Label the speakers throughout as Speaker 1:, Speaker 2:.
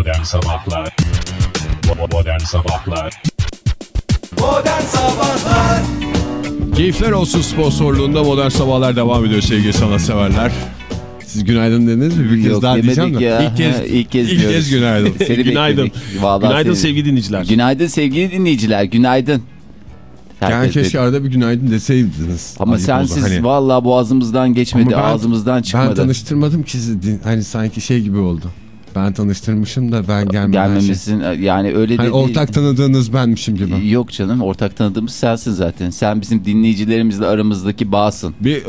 Speaker 1: Modern Sabahlar Modern Sabahlar
Speaker 2: Modern Sabahlar
Speaker 3: Keyifler olsun sponsorluğunda Modern Sabahlar devam ediyor sevgili sanatseverler. Siz günaydın dediniz mi? Bir kez
Speaker 4: Yok,
Speaker 3: daha diyeceğim de.
Speaker 4: ya.
Speaker 3: İlk kez,
Speaker 4: Ha, ilk kez
Speaker 3: ilk
Speaker 4: diyoruz.
Speaker 3: kez günaydın.
Speaker 4: Seni
Speaker 5: Günaydın. Günaydın
Speaker 4: seni-
Speaker 5: sevgili dinleyiciler.
Speaker 4: Günaydın sevgili dinleyiciler. Günaydın.
Speaker 3: yani
Speaker 4: Herkes
Speaker 3: keşke
Speaker 4: dedi.
Speaker 3: arada bir günaydın deseydiniz.
Speaker 4: Ama
Speaker 3: Ayıp
Speaker 4: sensiz.
Speaker 3: Hani-
Speaker 4: vallahi boğazımızdan geçmedi,
Speaker 3: ben-
Speaker 4: ağzımızdan
Speaker 3: Ben
Speaker 4: çıkmadı.
Speaker 3: tanıştırmadım ki sizi. Hani sanki şey gibi oldu. Ben tanıştırmışım da ben gelmeden şey.
Speaker 4: Gelmemizin yani öyle
Speaker 3: Hani
Speaker 4: de
Speaker 3: ortak tanıdığınız benmişim gibi.
Speaker 4: Yok canım ortak tanıdığımız sensin zaten. Sen bizim dinleyicilerimizle aramızdaki bağsın.
Speaker 3: Bir e,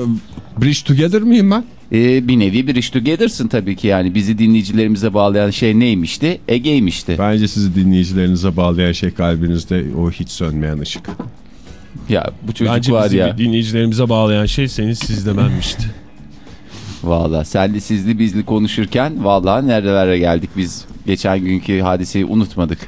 Speaker 3: bridge together mıyım ben?
Speaker 4: Ee, bir nevi bir iş together'sın tabii ki yani. Bizi dinleyicilerimize bağlayan şey neymişti? Ege'ymişti.
Speaker 3: Bence sizi dinleyicilerinize bağlayan şey kalbinizde o hiç sönmeyen ışık.
Speaker 4: Ya bu çocuk
Speaker 5: Bence
Speaker 4: var
Speaker 5: bizi
Speaker 4: ya.
Speaker 5: dinleyicilerimize bağlayan şey senin sizlemenmişti.
Speaker 4: Valla senli sizli bizli konuşurken valla nerelere geldik biz geçen günkü hadiseyi unutmadık.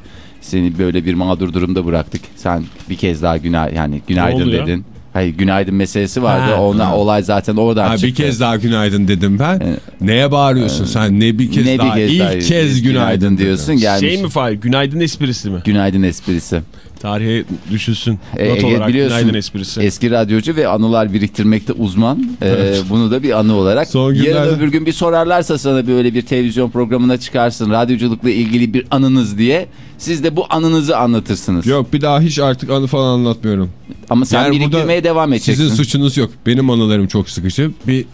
Speaker 4: Seni böyle bir mağdur durumda bıraktık. Sen bir kez daha günah yani günaydın dedin. Hayır günaydın meselesi vardı.
Speaker 3: Ha,
Speaker 4: Ona
Speaker 3: ha.
Speaker 4: olay zaten oradan
Speaker 3: Ha,
Speaker 4: çıktı.
Speaker 3: bir kez daha günaydın dedim ben.
Speaker 4: Evet.
Speaker 3: Neye bağırıyorsun sen? Ne bir kez
Speaker 4: ne
Speaker 3: daha?
Speaker 4: bir kez
Speaker 3: İlk
Speaker 4: daha
Speaker 3: kez günaydın,
Speaker 4: diyorsun
Speaker 3: dedim.
Speaker 4: gelmiş.
Speaker 5: şey mi Fahir? Günaydın esprisi mi?
Speaker 4: Günaydın esprisi.
Speaker 5: Tarihe düşülsün.
Speaker 4: E,
Speaker 5: Not
Speaker 4: Ege
Speaker 5: olarak
Speaker 4: biliyorsun,
Speaker 5: günaydın esprisi.
Speaker 4: Eski radyocu ve anılar biriktirmekte uzman. Ee, bunu da bir anı olarak.
Speaker 3: Son
Speaker 4: Yarın
Speaker 3: günlerde-
Speaker 4: öbür gün bir sorarlarsa sana böyle bir televizyon programına çıkarsın. Radyoculukla ilgili bir anınız diye. Siz de bu anınızı anlatırsınız.
Speaker 3: Yok bir daha hiç artık anı falan anlatmıyorum.
Speaker 4: Ama sen
Speaker 3: Yani
Speaker 4: biriktirmeye devam edeceksin.
Speaker 3: Sizin suçunuz yok. Benim anılarım çok sıkıcı. Bir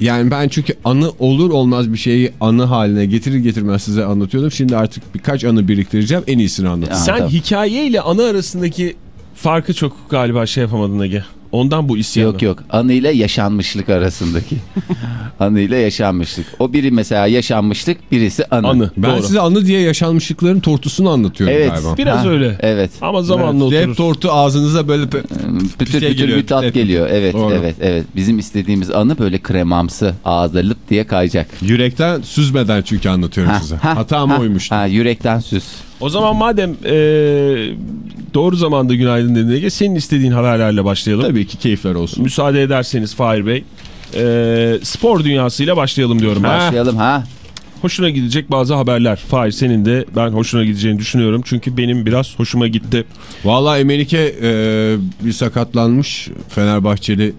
Speaker 3: yani ben çünkü anı olur olmaz bir şeyi anı haline getirir getirmez size anlatıyordum. Şimdi artık birkaç anı biriktireceğim. En iyisini anlatacağım.
Speaker 5: Sen
Speaker 4: tamam.
Speaker 5: hikaye ile anı arasındaki farkı çok galiba şey yapamadın Ege. Ondan bu isyanı.
Speaker 4: Yok yok anıyla yaşanmışlık arasındaki. anıyla yaşanmışlık. O biri mesela yaşanmışlık birisi anı.
Speaker 5: Anı.
Speaker 3: Ben
Speaker 5: Doğru.
Speaker 3: size anı diye yaşanmışlıkların tortusunu anlatıyorum
Speaker 4: Evet.
Speaker 3: galiba.
Speaker 5: Biraz
Speaker 4: Ha,
Speaker 5: öyle.
Speaker 4: Evet.
Speaker 5: Ama zamanla
Speaker 3: Evet,
Speaker 5: oturur.
Speaker 3: Hep tortu ağzınıza böyle
Speaker 4: Pütür
Speaker 3: şey
Speaker 4: pütür bir tat
Speaker 3: hep-
Speaker 4: geliyor. Evet
Speaker 3: Doğru.
Speaker 4: evet evet. Bizim istediğimiz anı böyle kremamsı ağızda lıp diye kayacak.
Speaker 3: yürekten süzmeden çünkü anlatıyorum
Speaker 4: Ha,
Speaker 3: size.
Speaker 4: ha,
Speaker 3: Hatam
Speaker 4: ha,
Speaker 3: oymuştu.
Speaker 4: Ha, yürekten süs.
Speaker 5: O zaman madem e, doğru zamanda günaydın dedin Ege senin istediğin haberlerle başlayalım.
Speaker 3: Tabii ki keyifler olsun.
Speaker 5: Müsaade ederseniz Fahir Bey. E, spor dünyasıyla başlayalım diyorum.
Speaker 4: Başlayalım ha.
Speaker 5: Hoşuna gidecek bazı haberler. Fahir senin de ben hoşuna gideceğini düşünüyorum. Çünkü benim biraz hoşuma gitti.
Speaker 3: Valla Emenike e, bir sakatlanmış Fenerbahçeli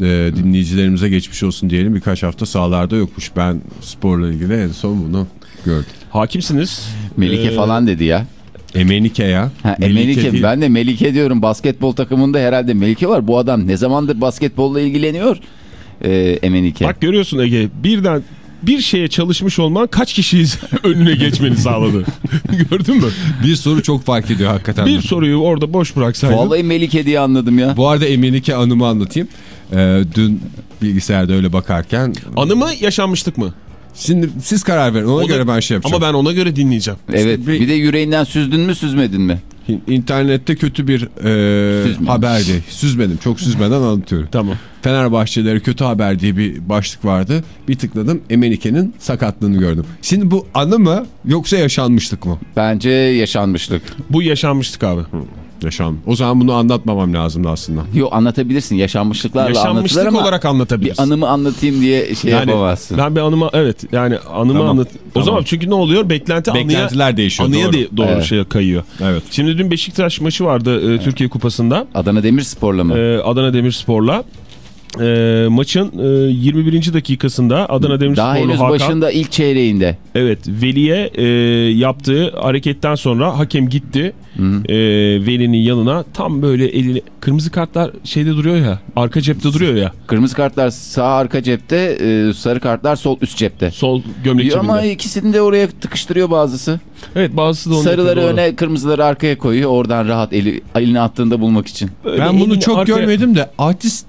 Speaker 3: e, dinleyicilerimize geçmiş olsun diyelim. Birkaç hafta sahalarda yokmuş. Ben sporla ilgili en son bunu gördüm.
Speaker 5: Hakimsiniz.
Speaker 4: Melike
Speaker 5: Ee,
Speaker 4: falan dedi ya.
Speaker 3: Emenike ya.
Speaker 4: Ha, e, Melike,
Speaker 3: değil.
Speaker 4: ben de Melike diyorum basketbol takımında herhalde Melike var. Bu adam ne zamandır basketbolla ilgileniyor? Ee, Emenike.
Speaker 5: Bak görüyorsun Ege birden bir şeye çalışmış olman kaç kişiyiz önüne geçmeni sağladı. Gördün mü?
Speaker 3: Bir soru çok fark ediyor hakikaten.
Speaker 5: Bir soruyu orada boş bıraksaydın.
Speaker 4: Vallahi Melike diye anladım ya.
Speaker 3: Bu arada Emenike anımı anlatayım. E, dün bilgisayarda öyle bakarken.
Speaker 5: Anı mı yaşanmıştık mı?
Speaker 3: Şimdi siz karar verin. Ona
Speaker 5: O da-
Speaker 3: göre ben şey yapacağım.
Speaker 5: Ama ben ona göre dinleyeceğim.
Speaker 4: Evet
Speaker 3: bir-
Speaker 4: bir de yüreğinden süzdün mü süzmedin mi?
Speaker 3: İnternette kötü bir e,
Speaker 4: Süzmemiş.
Speaker 3: haberdi. Süzmedim. Çok süzmeden anlatıyorum.
Speaker 5: Tamam.
Speaker 3: Fenerbahçelilere kötü haber diye bir başlık vardı. Bir tıkladım Emenike'nin sakatlığını gördüm. Şimdi bu anı mı yoksa yaşanmışlık mı?
Speaker 4: Bence yaşanmışlık.
Speaker 5: Bu yaşanmıştık abi.
Speaker 3: Yaşan. O zaman bunu anlatmamam lazımdı aslında.
Speaker 4: Yo anlatabilirsin yaşanmışlıklarla anlatılır
Speaker 5: Yaşanmışlık
Speaker 4: ama
Speaker 5: olarak
Speaker 4: bir
Speaker 5: anlatabilirsin.
Speaker 4: anımı anlatayım diye şey
Speaker 5: Yani
Speaker 4: yapamazsın.
Speaker 5: Ben bir anıma evet yani anımı
Speaker 3: Tamam,
Speaker 5: anlat. O
Speaker 3: tamam.
Speaker 5: zaman çünkü ne oluyor? Beklenti anıya,
Speaker 3: Beklentiler değişiyor.
Speaker 5: anıya
Speaker 3: doğru.
Speaker 5: de- doğru
Speaker 4: Evet.
Speaker 5: şeye kayıyor.
Speaker 3: Evet.
Speaker 5: Şimdi dün Beşiktaş maçı vardı e, Türkiye Kupası'nda.
Speaker 4: Adana Demirspor'la mı?
Speaker 5: E, Adana Demirspor'la. E, maçın e, 21. dakikasında Adana
Speaker 4: Daha
Speaker 5: Demirsporlu
Speaker 4: henüz
Speaker 5: Hakan
Speaker 4: başında ilk çeyreğinde.
Speaker 5: evet Veli'ye e, yaptığı hareketten sonra hakem gitti. E, Veli'nin yanına tam böyle elini kırmızı kartlar şeyde duruyor ya arka cepte duruyor ya
Speaker 4: Kırmızı kartlar sağ arka cepte, e, sarı kartlar sol üst cepte.
Speaker 5: sol gömlek cebinde.
Speaker 4: Ama ikisini de oraya tıkıştırıyor bazısı.
Speaker 5: Evet bazısı da onu
Speaker 4: Sarıları
Speaker 5: yapıyor, doğru.
Speaker 4: öne, kırmızıları arkaya koyuyor. Oradan rahat eli, elini attığında bulmak için.
Speaker 5: Böyle
Speaker 3: Ben bunu çok
Speaker 5: arkaya-
Speaker 3: görmedim de artist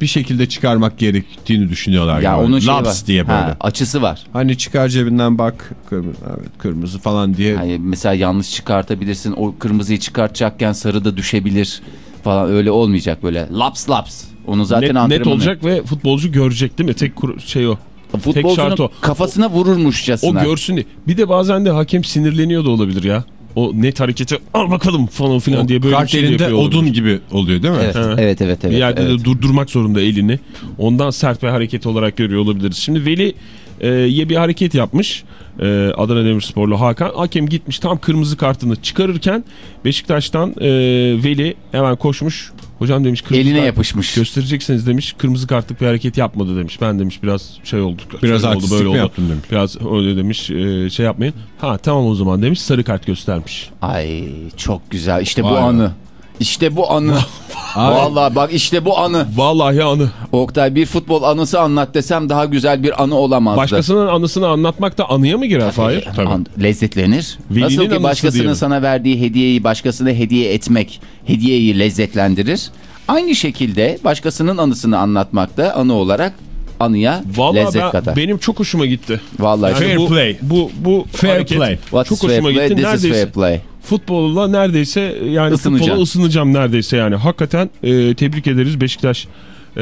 Speaker 3: bir şekilde çıkarmak gerektiğini düşünüyorlar.
Speaker 4: Ya onun
Speaker 3: Laps
Speaker 4: var.
Speaker 3: diye böyle.
Speaker 4: Ha, açısı var.
Speaker 3: Hani çıkar cebinden bak kırmızı, evet, kırmızı falan diye.
Speaker 4: Hani mesela yanlış çıkartabilirsin. O kırmızıyı çıkartacakken sarı da düşebilir falan. Öyle olmayacak böyle. Laps laps. Onu zaten
Speaker 5: net, net olacak ve futbolcu görecek değil mi? Tek şey o. Tek şart
Speaker 4: Futbolcunun
Speaker 5: o.
Speaker 4: kafasına vururmuşçasına.
Speaker 5: O görsün diye. Bir de bazen de hakem sinirleniyor da olabilir ya. O net hareketi al bakalım falan filan diye böyle bir
Speaker 3: Kart
Speaker 5: şey yapıyor
Speaker 3: odun gibi oluyor değil mi?
Speaker 4: Evet,
Speaker 5: Ha.
Speaker 4: evet, evet, evet.
Speaker 5: bir yerde
Speaker 4: evet.
Speaker 5: de durdurmak zorunda elini. Ondan sert bir hareket olarak görüyor olabiliriz. Şimdi Veli e, ye bir hareket yapmış. E, Adana Demirsporlu Hakan. Hakem gitmiş tam kırmızı kartını çıkarırken Beşiktaş'tan e, Veli hemen koşmuş. Hocam demiş kırmızı
Speaker 4: Eline
Speaker 5: kart
Speaker 4: yapışmış.
Speaker 5: göstereceksiniz demiş. Kırmızı kartlık bir hareket yapmadı demiş. Ben demiş biraz şey oldu.
Speaker 3: Biraz
Speaker 5: şöyle
Speaker 3: artistlik mi yaptın demiş.
Speaker 5: Biraz öyle demiş e, şey yapmayın. Ha tamam o zaman demiş sarı kart göstermiş.
Speaker 4: Ay çok güzel. İşte bu
Speaker 3: Vay
Speaker 4: anı. İşte bu anı. Vallahi bak işte bu anı.
Speaker 5: Vallahi anı.
Speaker 4: Oktay bir futbol anısı anlat desem daha güzel bir anı olamazdı.
Speaker 5: Başkasının anısını anlatmak da anıya mı girer Fahir?
Speaker 4: An- lezzetlenir.
Speaker 5: Velinin
Speaker 4: Nasıl ki başkasının sana verdiği hediyeyi başkasına hediye etmek hediyeyi lezzetlendirir. Aynı şekilde başkasının anısını anlatmak da anı olarak anıya
Speaker 5: Vallahi
Speaker 4: lezzet
Speaker 5: ben-
Speaker 4: kadar.
Speaker 5: benim çok hoşuma gitti.
Speaker 4: Vallahi
Speaker 5: Yani
Speaker 3: Fair
Speaker 5: bu,
Speaker 3: play.
Speaker 5: Bu, bu
Speaker 3: Fair
Speaker 5: hareket
Speaker 3: play.
Speaker 4: What
Speaker 5: çok
Speaker 4: is fair
Speaker 5: hoşuma
Speaker 4: play?
Speaker 5: gitti.
Speaker 4: This is
Speaker 5: Neredeyse
Speaker 4: fair play.
Speaker 5: Futbolla neredeyse yani
Speaker 4: Isınacağım.
Speaker 5: futbola ısınacağım neredeyse yani. Hakikaten e, tebrik ederiz Beşiktaş e,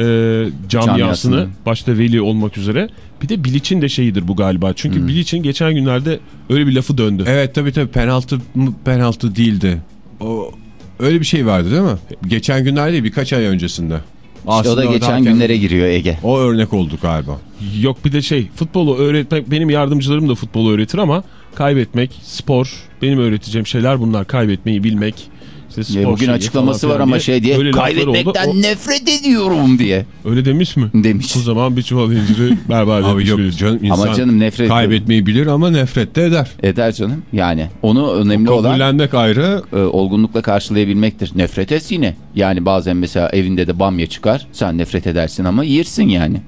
Speaker 5: camiasını.
Speaker 4: Camiasını.
Speaker 5: Başta Veli olmak üzere. Bir de Bilic'in de şeyidir bu galiba. Çünkü
Speaker 4: Hmm.
Speaker 5: Bilic'in geçen günlerde öyle bir lafı döndü.
Speaker 3: Evet tabii tabii penaltı penaltı değildi. O öyle bir şey vardı değil mi? Geçen günler değil birkaç ay öncesinde.
Speaker 4: İşte o da geçen günlere giriyor Ege.
Speaker 3: O örnek oldu galiba.
Speaker 5: Yok bir de şey futbolu öğretmek benim yardımcılarım da futbolu öğretir ama kaybetmek spor benim öğreteceğim şeyler bunlar kaybetmeyi bilmek. İşte spor
Speaker 4: Ya bugün açıklaması var ama şey diye
Speaker 5: öyle
Speaker 4: kaybetmekten
Speaker 5: oldu.
Speaker 4: nefret ediyorum diye
Speaker 5: O- öyle demiş mi?
Speaker 4: demiş.
Speaker 5: O zaman bir çuval inciri berbat
Speaker 3: Abi
Speaker 5: etmiş
Speaker 3: yok canım insan
Speaker 4: Ama canım nefret
Speaker 3: kaybetmeyi bilir ama nefret de eder.
Speaker 4: eder canım. Yani onu önemli olan
Speaker 3: Kabullenmek ayrı.
Speaker 4: e, olgunlukla karşılayabilmektir. Nefret et yine. Yani bazen mesela evinde de bamya çıkar. Sen nefret edersin ama yersin yani.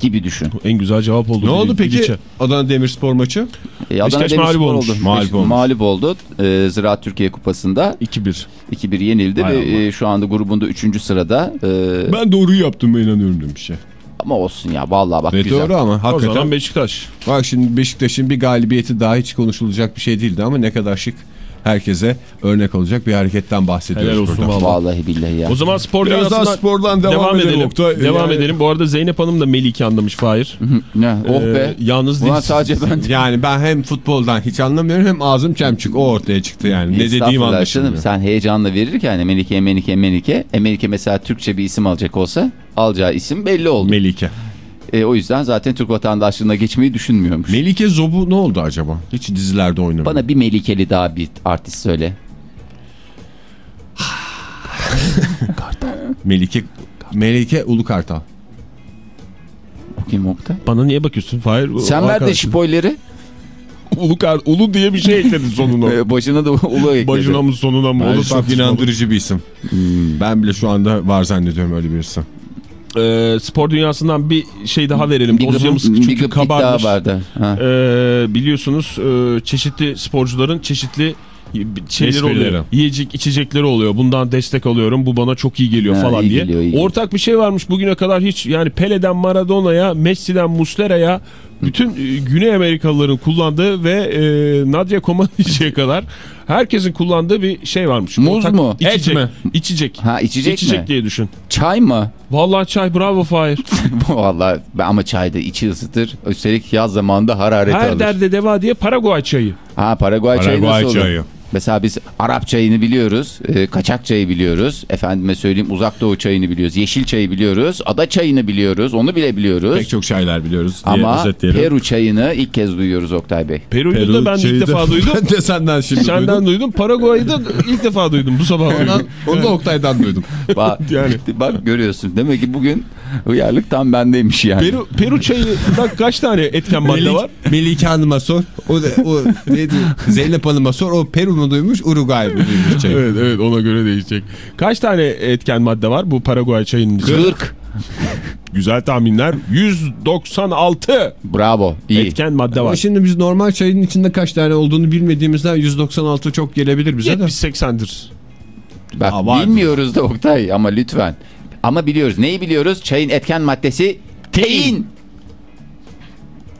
Speaker 4: Gibi düşün.
Speaker 5: En güzel cevap oldu.
Speaker 3: Ne oldu peki. Adana Demirspor maçı?
Speaker 4: E, Adana
Speaker 5: Beşiktaş mağlup olmuş.
Speaker 4: oldu.
Speaker 3: Mağlup
Speaker 4: Beş-
Speaker 3: olmuş.
Speaker 4: Mağlup oldu. E, Ziraat Türkiye Kupası'nda
Speaker 5: 2-1.
Speaker 4: 2-1 yenildi
Speaker 3: Hay
Speaker 4: ve
Speaker 3: Allah.
Speaker 4: e, şu anda grubunda 3. sırada. E,
Speaker 3: Ben doğruyu yaptığıma inanıyorum demiş ya.
Speaker 4: ama olsun ya vallahi bak
Speaker 3: Ve
Speaker 4: güzel.
Speaker 3: doğru ama
Speaker 5: O
Speaker 3: hakikaten.
Speaker 5: zaman Beşiktaş.
Speaker 3: Bak şimdi Beşiktaş'ın bir galibiyeti daha hiç konuşulacak bir şey değildi ama ne kadar şık herkese örnek olacak bir hareketten bahsediyoruz
Speaker 5: Helal olsun
Speaker 3: burada.
Speaker 5: vallahi.
Speaker 4: Vallahi billahi ya.
Speaker 5: O zaman spor
Speaker 3: Biraz daha spordan devam,
Speaker 5: devam,
Speaker 3: edelim.
Speaker 5: edelim.
Speaker 3: Oktay.
Speaker 5: Devam
Speaker 3: Yani-
Speaker 5: edelim. Bu arada Zeynep Hanım da Melike anlamış Fahir.
Speaker 4: ne? Oh
Speaker 5: Ee,
Speaker 4: be.
Speaker 5: Yalnız
Speaker 4: Ulan
Speaker 5: değil.
Speaker 4: sadece ben
Speaker 3: Yani ben hem futboldan hiç anlamıyorum hem ağzım çemçük o ortaya çıktı yani. Ne dediğim anlaşılmıyor.
Speaker 4: Sen heyecanla verirken Melike, Melike, Melike. E, Melike mesela Türkçe bir isim alacak olsa alacağı isim belli oldu.
Speaker 3: Melike.
Speaker 4: E, o yüzden zaten Türk vatandaşlığına geçmeyi düşünmüyormuş.
Speaker 3: Melike Zobu ne oldu acaba? Hiç dizilerde oynamıyor.
Speaker 4: Bana bir Melikeli daha bir artist söyle.
Speaker 3: Melike Melike Ulukartal.
Speaker 4: Bakayım Oktay.
Speaker 5: Bana niye bakıyorsun Fahir?
Speaker 4: Sen ver de spoiler'i.
Speaker 5: Ulu, kar- ulu diye bir şey ekledin sonuna.
Speaker 4: E, başına da ulu ekledi.
Speaker 5: Başına mı sonuna mı?
Speaker 3: Ben
Speaker 5: Ulu
Speaker 3: çok inandırıcı bir isim. Ben bile şu anda var zannediyorum öyle birisi.
Speaker 5: Ee, spor dünyasından bir şey daha verelim.
Speaker 4: Bir
Speaker 5: Dosyamız
Speaker 4: bir
Speaker 5: çünkü
Speaker 4: gıpık daha
Speaker 5: kabarmış.
Speaker 4: vardı. Ha.
Speaker 5: Ee, biliyorsunuz e, çeşitli sporcuların çeşitli şeyleri
Speaker 3: Esprileri.
Speaker 5: oluyor. Yiyecek içecekleri oluyor. Bundan destek alıyorum. Bu bana çok iyi geliyor
Speaker 4: Ha,
Speaker 5: falan
Speaker 4: iyi
Speaker 5: diye.
Speaker 4: geliyor, iyi geliyor.
Speaker 5: Ortak bir şey varmış bugüne kadar hiç yani Pele'den Maradona'ya, Messi'den Muslera'ya bütün e, Güney Amerikalıların kullandığı ve e, Nadia Comaneci'ye kadar herkesin kullandığı bir şey varmış.
Speaker 4: Muz
Speaker 5: Ortak
Speaker 4: mu?
Speaker 5: İçecek.
Speaker 3: Et mi?
Speaker 5: İçecek.
Speaker 4: Ha içecek,
Speaker 5: İçecek
Speaker 4: mi?
Speaker 5: diye düşün.
Speaker 4: Çay mı?
Speaker 5: Vallahi çay bravo Fahir.
Speaker 4: Vallahi ama çayda içi ısıtır. Üstelik yaz zamanında hararet
Speaker 5: Her
Speaker 4: alır.
Speaker 5: derde deva diye Paraguay çayı.
Speaker 4: Ha Paraguay, çayı
Speaker 3: Paraguay
Speaker 4: nasıl olur?
Speaker 3: çayı.
Speaker 4: Mesela biz Arap çayını biliyoruz, e, kaçak çayı biliyoruz, efendime söyleyeyim uzak doğu çayını biliyoruz, yeşil çayı biliyoruz, ada çayını biliyoruz, onu bile biliyoruz.
Speaker 3: Pek çok şeyler biliyoruz diye
Speaker 4: Ama
Speaker 3: özetleyelim.
Speaker 4: Peru çayını ilk kez duyuyoruz Oktay Bey.
Speaker 5: Peru'yu da ben ilk
Speaker 3: de-
Speaker 5: defa duydum.
Speaker 3: Ben de senden şimdi
Speaker 5: Senden
Speaker 3: duydum.
Speaker 5: duydum. Paraguay'ı da ilk defa duydum bu sabah.
Speaker 3: Ondan, onu da Oktay'dan duydum.
Speaker 4: Bak,
Speaker 5: Yani.
Speaker 4: bak görüyorsun. Demek ki bugün uyarlık tam bendeymiş yani.
Speaker 5: Peru, Peru çayında kaç tane etken madde
Speaker 3: Melik,
Speaker 5: var?
Speaker 3: Melike Hanım'a sor. O da o neydi? Zeynep Hanım'a sor. O Peru mu duymuş, Uruguay mı duymuş çayı?
Speaker 5: Evet evet ona göre değişecek. Kaç tane etken madde var bu Paraguay çayının içinde?
Speaker 4: 40.
Speaker 5: Güzel tahminler. 196
Speaker 4: Bravo. iyi.
Speaker 5: etken madde
Speaker 3: Ama
Speaker 5: var.
Speaker 3: şimdi biz normal çayın içinde kaç tane olduğunu bilmediğimizden 196 çok gelebilir bize de.
Speaker 5: 70-80'dir.
Speaker 4: Bak
Speaker 3: Aa,
Speaker 4: bilmiyoruz da Oktay ama lütfen. Ama biliyoruz. Neyi biliyoruz? Çayın etken maddesi tein.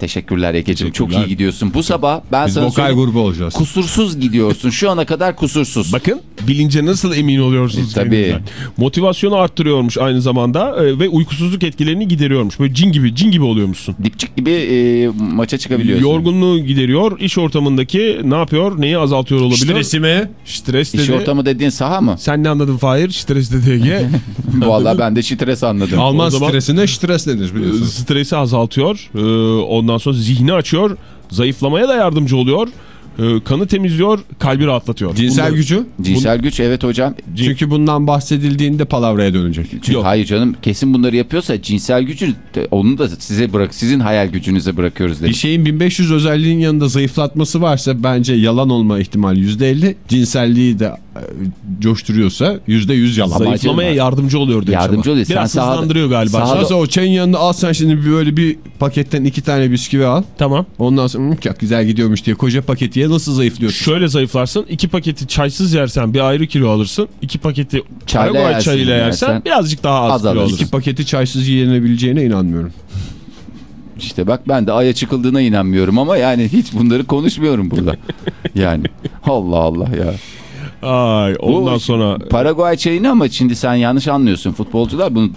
Speaker 4: Teşekkürler Ege'ciğim. Çok iyi gidiyorsun. Bu sabah ben
Speaker 3: Biz
Speaker 4: sana
Speaker 3: vokal
Speaker 4: söyleyeyim.
Speaker 3: grubu olacağız.
Speaker 4: Kusursuz gidiyorsun. Şu ana kadar kusursuz.
Speaker 5: Bakın bilince nasıl emin oluyorsunuz
Speaker 4: E, tabii.
Speaker 5: kendinizden? Motivasyonu arttırıyormuş aynı zamanda e, ve uykusuzluk etkilerini gideriyormuş. Böyle cin gibi cin gibi oluyormuşsun.
Speaker 4: Dipçik gibi e, maça çıkabiliyorsun.
Speaker 5: Yorgunluğu gideriyor. İş ortamındaki ne yapıyor? Neyi azaltıyor olabilir?
Speaker 3: Stresi mi?
Speaker 5: Stres
Speaker 4: İş
Speaker 5: dedi.
Speaker 4: ortamı dediğin saha mı?
Speaker 5: Sen ne anladın Fahir? Stres dedi Ege.
Speaker 4: Vallahi ben de stres anladım.
Speaker 3: Alman
Speaker 5: zaman-
Speaker 3: stresine stres denir biliyorsun.
Speaker 5: Stresi azaltıyor. Ee, Ondan sonra zihni açıyor. Zayıflamaya da yardımcı oluyor. Ee, Kanı temizliyor. Kalbi rahatlatıyor.
Speaker 3: Cinsel
Speaker 5: Bunları-
Speaker 3: gücü?
Speaker 4: Cinsel güç evet hocam.
Speaker 3: Çünkü bundan bahsedildiğinde palavraya dönecek.
Speaker 4: Çünkü
Speaker 5: Yok.
Speaker 4: hayır canım kesin bunları yapıyorsa cinsel gücü de- onu da size bırak sizin hayal gücünüze bırakıyoruz
Speaker 3: Bir
Speaker 4: dedim.
Speaker 3: şeyin 1500 özelliğin yanında zayıflatması varsa bence yalan olma ihtimali %50. Cinselliği de e, coşturuyorsa %100 yalan.
Speaker 5: Zayıflamaya
Speaker 4: Ama-
Speaker 5: yardımcı oluyor demiş
Speaker 4: Yardımcı
Speaker 5: ama.
Speaker 4: oluyor. Sen
Speaker 5: Biraz
Speaker 4: sahada-
Speaker 5: hızlandırıyor galiba.
Speaker 4: sahada-
Speaker 3: Nasıl o çayın yanında al sen şimdi böyle bir paketten iki tane bisküvi al.
Speaker 5: Tamam.
Speaker 3: Ondan sonra "Hı, çok güzel gidiyormuş diye koca paketi ye nasıl zayıflıyorsun?
Speaker 5: Şöyle zayıflarsın. iki paketi çaysız yersen bir ayrı kilo alırsın. İki paketi
Speaker 4: Çayla
Speaker 5: Paraguay
Speaker 4: yersin,
Speaker 5: çayıyla yersen,
Speaker 4: yersen
Speaker 5: birazcık daha az
Speaker 4: az
Speaker 5: kilo
Speaker 4: alırsın.
Speaker 3: İki paketi çaysız yenebileceğine inanmıyorum.
Speaker 4: İşte bak ben de aya çıkıldığına inanmıyorum ama yani hiç bunları konuşmuyorum burada. yani Allah Allah ya.
Speaker 5: Ay, ondan
Speaker 4: Bu
Speaker 5: sonra
Speaker 4: Paraguay çayını ama şimdi sen yanlış anlıyorsun. Futbolcular bunu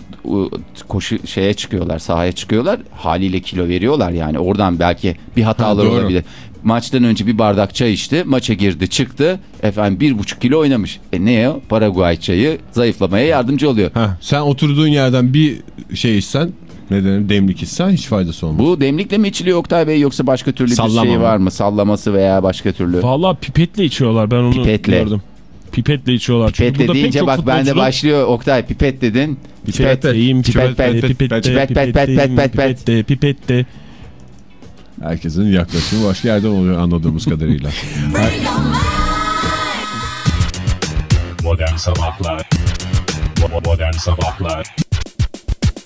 Speaker 4: koşu şeye çıkıyorlar, sahaya çıkıyorlar. Haliyle kilo veriyorlar yani. Oradan belki bir hatalar
Speaker 3: Ha, doğru.
Speaker 4: olabilir. Maçtan önce bir bardak çay içti. Maça girdi çıktı. Efendim bir buçuk kilo oynamış. E ne o? Paraguay çayı zayıflamaya yardımcı oluyor.
Speaker 3: Heh, sen oturduğun yerden bir şey içsen ne denir demlik içsen hiç faydası olmaz.
Speaker 4: Bu demlikle mi içiliyor Oktay Bey yoksa başka türlü
Speaker 3: Sallama
Speaker 4: bir şey var mı? Sallaması veya başka türlü.
Speaker 5: Valla pipetle içiyorlar ben onu
Speaker 4: Pipetle.
Speaker 5: gördüm. Pipetle içiyorlar. Çünkü
Speaker 4: Pipet
Speaker 5: burada pek
Speaker 4: deyince
Speaker 5: çok
Speaker 4: bak bende başlıyor Oktay pipet dedin.
Speaker 5: Pipet deyim,
Speaker 4: Pipet,
Speaker 5: pipet,
Speaker 4: pipet,
Speaker 5: pipet,
Speaker 4: pipet, pipet, pipet, pipet,
Speaker 5: pipet, pipet, pipet de.
Speaker 3: Herkesin yaklaşımı başka yerden oluyor anladığımız kadarıyla.
Speaker 1: Modern Sabahlar Modern Sabahlar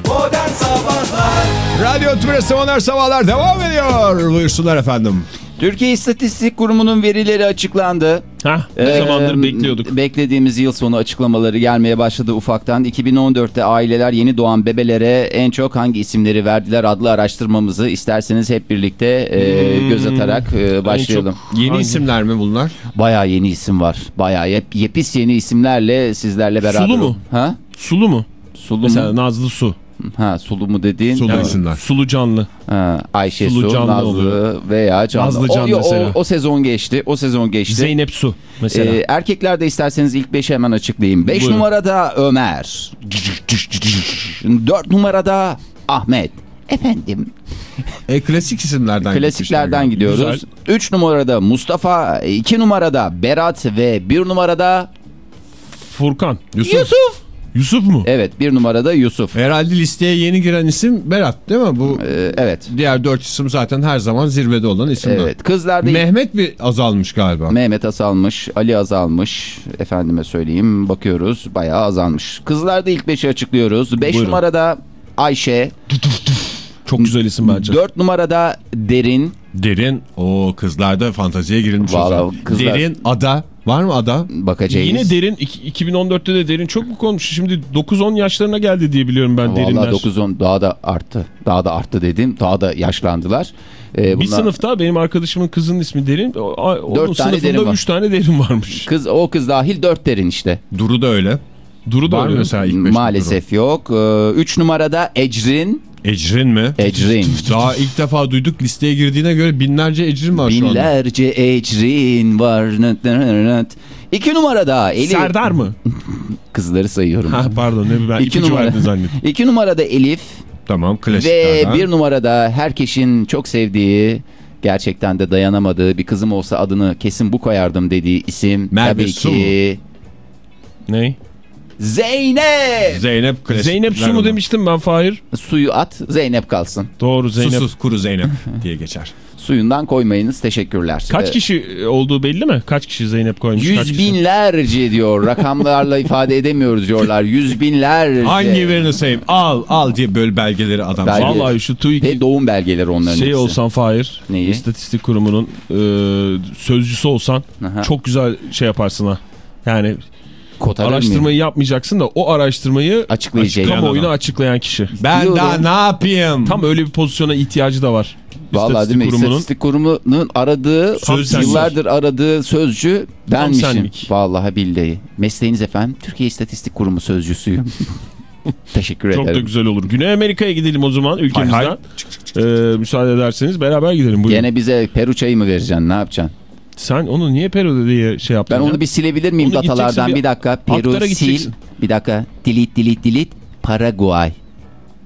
Speaker 2: Modern Sabahlar
Speaker 3: Radyo Tümrüt Sabahlar Sabahlar devam ediyor. Buyursunlar efendim.
Speaker 4: Türkiye İstatistik Kurumu'nun verileri açıklandı.
Speaker 5: Hah, ne
Speaker 4: Ee,
Speaker 5: zamandır bekliyorduk.
Speaker 4: Beklediğimiz yıl sonu açıklamaları gelmeye başladı ufaktan. 2014'te aileler yeni doğan bebelere en çok hangi isimleri verdiler adlı araştırmamızı isterseniz hep birlikte e,
Speaker 5: Hmm.
Speaker 4: göz atarak e, başlayalım.
Speaker 3: Yeni
Speaker 5: Hangi?
Speaker 3: isimler mi bunlar?
Speaker 4: Bayağı yeni isim var. Bayağı yep, yepis yeni isimlerle sizlerle beraber.
Speaker 5: Sulu mu?
Speaker 4: Ha?
Speaker 5: Sulu mu?
Speaker 4: Sulu
Speaker 5: Mesela
Speaker 4: mu?
Speaker 5: Nazlı Su.
Speaker 4: Ha, sulu mu dediğin?
Speaker 3: Sulu
Speaker 5: Yani
Speaker 3: isimler.
Speaker 5: Sulu canlı.
Speaker 4: Ha, Ayşe
Speaker 5: Sulu
Speaker 4: Su,
Speaker 5: canlı
Speaker 4: Nazlı
Speaker 5: oluyor.
Speaker 4: veya Canlı.
Speaker 5: Nazlı
Speaker 4: O-
Speaker 5: Can
Speaker 4: o,
Speaker 5: mesela.
Speaker 4: o, sezon geçti. O sezon geçti.
Speaker 5: Zeynep Su mesela.
Speaker 4: Ee, erkeklerde isterseniz ilk 5'i hemen açıklayayım. 5
Speaker 5: Buyurun.
Speaker 4: numarada Ömer. 4 numarada Ahmet. Efendim.
Speaker 3: E, klasik isimlerden
Speaker 4: Klasiklerden gidiyoruz. 3 numarada Mustafa, 2 numarada Berat ve 1 numarada
Speaker 5: Furkan.
Speaker 3: Yusuf.
Speaker 4: Yusuf.
Speaker 5: Yusuf mu?
Speaker 4: Evet 1 numarada Yusuf.
Speaker 3: Herhalde listeye yeni giren isim Berat değil mi? Bu
Speaker 4: Ee, evet.
Speaker 3: diğer dört isim zaten her zaman zirvede olan isimler.
Speaker 4: Evet. Kızlarda
Speaker 3: Mehmet bir azalmış galiba.
Speaker 4: Mehmet azalmış, Ali azalmış. Efendime söyleyeyim bakıyoruz bayağı azalmış. Kızlarda ilk 5'i açıklıyoruz. 5
Speaker 5: Buyurun.
Speaker 4: numarada Ayşe,
Speaker 5: Çok güzel isim bence.
Speaker 4: 4 numarada Derin,
Speaker 3: Derin. O kızlarda fanteziye girilmiş
Speaker 4: Vallahi kızlar-
Speaker 3: Derin, Ada. Var mı Ada?
Speaker 4: bakacağız.
Speaker 5: Yine derin iki- 2014'te de derin çok mu konmuş? Şimdi 9-10 yaşlarına geldi diye biliyorum ben derinler.
Speaker 4: Vallahi 9-10 daha da arttı. Daha da arttı dedim. Daha da yaşlandılar. Ee,
Speaker 5: Bir
Speaker 4: bunlar-
Speaker 5: sınıfta benim arkadaşımın kızının ismi Derin. Onun
Speaker 4: Dört tane
Speaker 5: sınıfında
Speaker 4: Derin var.
Speaker 5: 3 tane Derin varmış.
Speaker 4: Kız o kız dahil 4 derin işte.
Speaker 3: Duru da öyle.
Speaker 5: Duru da
Speaker 3: Var mı
Speaker 5: öyle.
Speaker 3: mesela ilk
Speaker 4: Maalesef yok. 3 numarada Ecrin.
Speaker 3: Ecrin mi?
Speaker 4: Ecrin.
Speaker 3: Daha ilk defa duyduk listeye girdiğine göre binlerce Ecrin var şu anda.
Speaker 4: Binlerce Ecrin var. Nıt nıt nıt. 2 numarada Elif.
Speaker 5: Serdar mı?
Speaker 4: Kızları sayıyorum.
Speaker 5: ha pardon ne ben
Speaker 4: İki numara.
Speaker 5: verdin zannettim.
Speaker 4: 2 numarada Elif.
Speaker 3: Tamam
Speaker 4: Ve
Speaker 3: klasiklerden.
Speaker 4: bir numarada herkesin çok sevdiği gerçekten de dayanamadığı bir kızım olsa adını kesin bu koyardım dediği isim
Speaker 3: Merve
Speaker 4: tabii
Speaker 3: Su
Speaker 4: ki
Speaker 5: Ne?
Speaker 4: Zeynep.
Speaker 3: Zeynep klasik.
Speaker 5: Zeynep Su mu demiştim ben Fahir?
Speaker 4: Suyu at Zeynep kalsın.
Speaker 5: Doğru Zeynep.
Speaker 3: Susuz kuru Zeynep diye geçer.
Speaker 4: Suyundan koymayınız teşekkürler.
Speaker 5: Kaç
Speaker 4: Ee,
Speaker 5: kişi olduğu belli mi? Kaç kişi Zeynep koymuş? kaç
Speaker 4: Yüz
Speaker 5: kişi?
Speaker 4: binlerce diyor rakamlarla ifade edemiyoruz diyorlar. Yüz binlerce.
Speaker 3: Hangi birini sayayım? Al al diye böyle belgeleri adam.
Speaker 4: Belge-
Speaker 5: Vallahi şu TÜİK
Speaker 4: Ve doğum belgeleri onların
Speaker 5: şey
Speaker 4: hepsi.
Speaker 5: olsan Fahir.
Speaker 4: Neyi?
Speaker 5: İstatistik kurumunun e, sözcüsü olsan
Speaker 4: Aha.
Speaker 5: çok güzel şey yaparsın ha. Yani
Speaker 4: Kotarır
Speaker 5: Araştırmayı
Speaker 4: mıyım?
Speaker 5: yapmayacaksın da o araştırmayı
Speaker 4: Açıklayacak.
Speaker 5: kamuoyuna açıklayan kişi.
Speaker 3: Ben
Speaker 4: Diyorum.
Speaker 3: daha ne yapayım?
Speaker 5: Tam öyle bir pozisyona ihtiyacı da var.
Speaker 4: Vallahi değil mi?
Speaker 5: kurumunun.
Speaker 4: İstatistik kurumunun aradığı,
Speaker 5: Sözcü.
Speaker 4: yıllardır aradığı sözcü benmişim. Vallahi billahi. Mesleğiniz efendim Türkiye İstatistik Kurumu sözcüsüyüm. Teşekkür
Speaker 5: Çok da
Speaker 4: ederim.
Speaker 5: güzel olur. Güney Amerika'ya gidelim o zaman ülkemizden.
Speaker 3: Hay hay.
Speaker 5: Ee, müsaade ederseniz beraber gidelim. Buyurun.
Speaker 4: Gene bize Peru çayı mı vereceksin? Ne yapacaksın?
Speaker 5: Sen onu niye Peru'da diye şey yaptın?
Speaker 4: Ben
Speaker 5: ya?
Speaker 4: onu bir silebilir miyim
Speaker 5: Onu
Speaker 4: datalardan? Bir,
Speaker 5: bir-
Speaker 4: dakika. Peru sil. Bir dakika. Delete delete delete. Paraguay.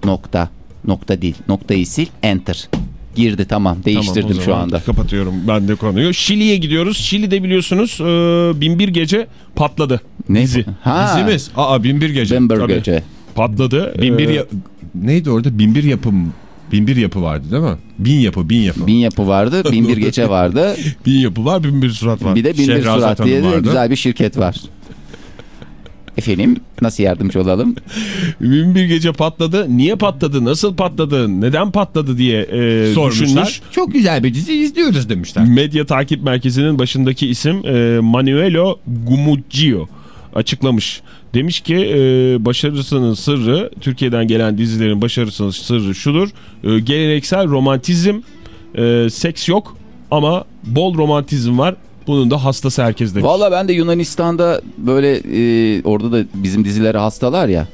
Speaker 4: Nokta. Nokta değil. Noktayı sil. Enter. Girdi tamam.
Speaker 5: Tamam,
Speaker 4: Değiştirdim
Speaker 5: o
Speaker 4: şu anda.
Speaker 5: Kapatıyorum ben de konuyu. Şili'ye gidiyoruz. Şili'de biliyorsunuz e, Binbir Gece patladı.
Speaker 4: Ne?
Speaker 5: Dizi.
Speaker 4: Ha.
Speaker 3: Dizimiz. Aa binbir gece.
Speaker 5: Tabii.
Speaker 4: gece.
Speaker 5: Patladı.
Speaker 3: Binbir
Speaker 5: Ee,
Speaker 3: Neydi orada? Binbir yapım. Binbir yapı vardı değil mi? Bin yapı, bin yapı.
Speaker 4: Bin yapı vardı. Bin bir gece vardı.
Speaker 5: bin yapı var, bin bir surat var.
Speaker 4: Bir de bin bir
Speaker 3: Şehrazat
Speaker 4: surat diye de
Speaker 3: vardı.
Speaker 4: güzel bir şirket var. Efendim nasıl yardımcı olalım?
Speaker 5: Bin bir gece patladı. Niye patladı? Nasıl patladı? Neden patladı diye e,
Speaker 3: Sormuşlar.
Speaker 5: düşünmüş.
Speaker 3: Çok güzel bir dizi izliyoruz demişler.
Speaker 5: Medya takip merkezinin başındaki isim e, Manuelo Gumuccio açıklamış. Demiş ki e, başarısının sırrı Türkiye'den gelen dizilerin başarısının sırrı şudur. E, geleneksel romantizm, e, seks yok ama bol romantizm var. Bunun da hastası herkes demiş.
Speaker 4: Valla ben de Yunanistan'da böyle e, orada da bizim dizilere hastalar ya.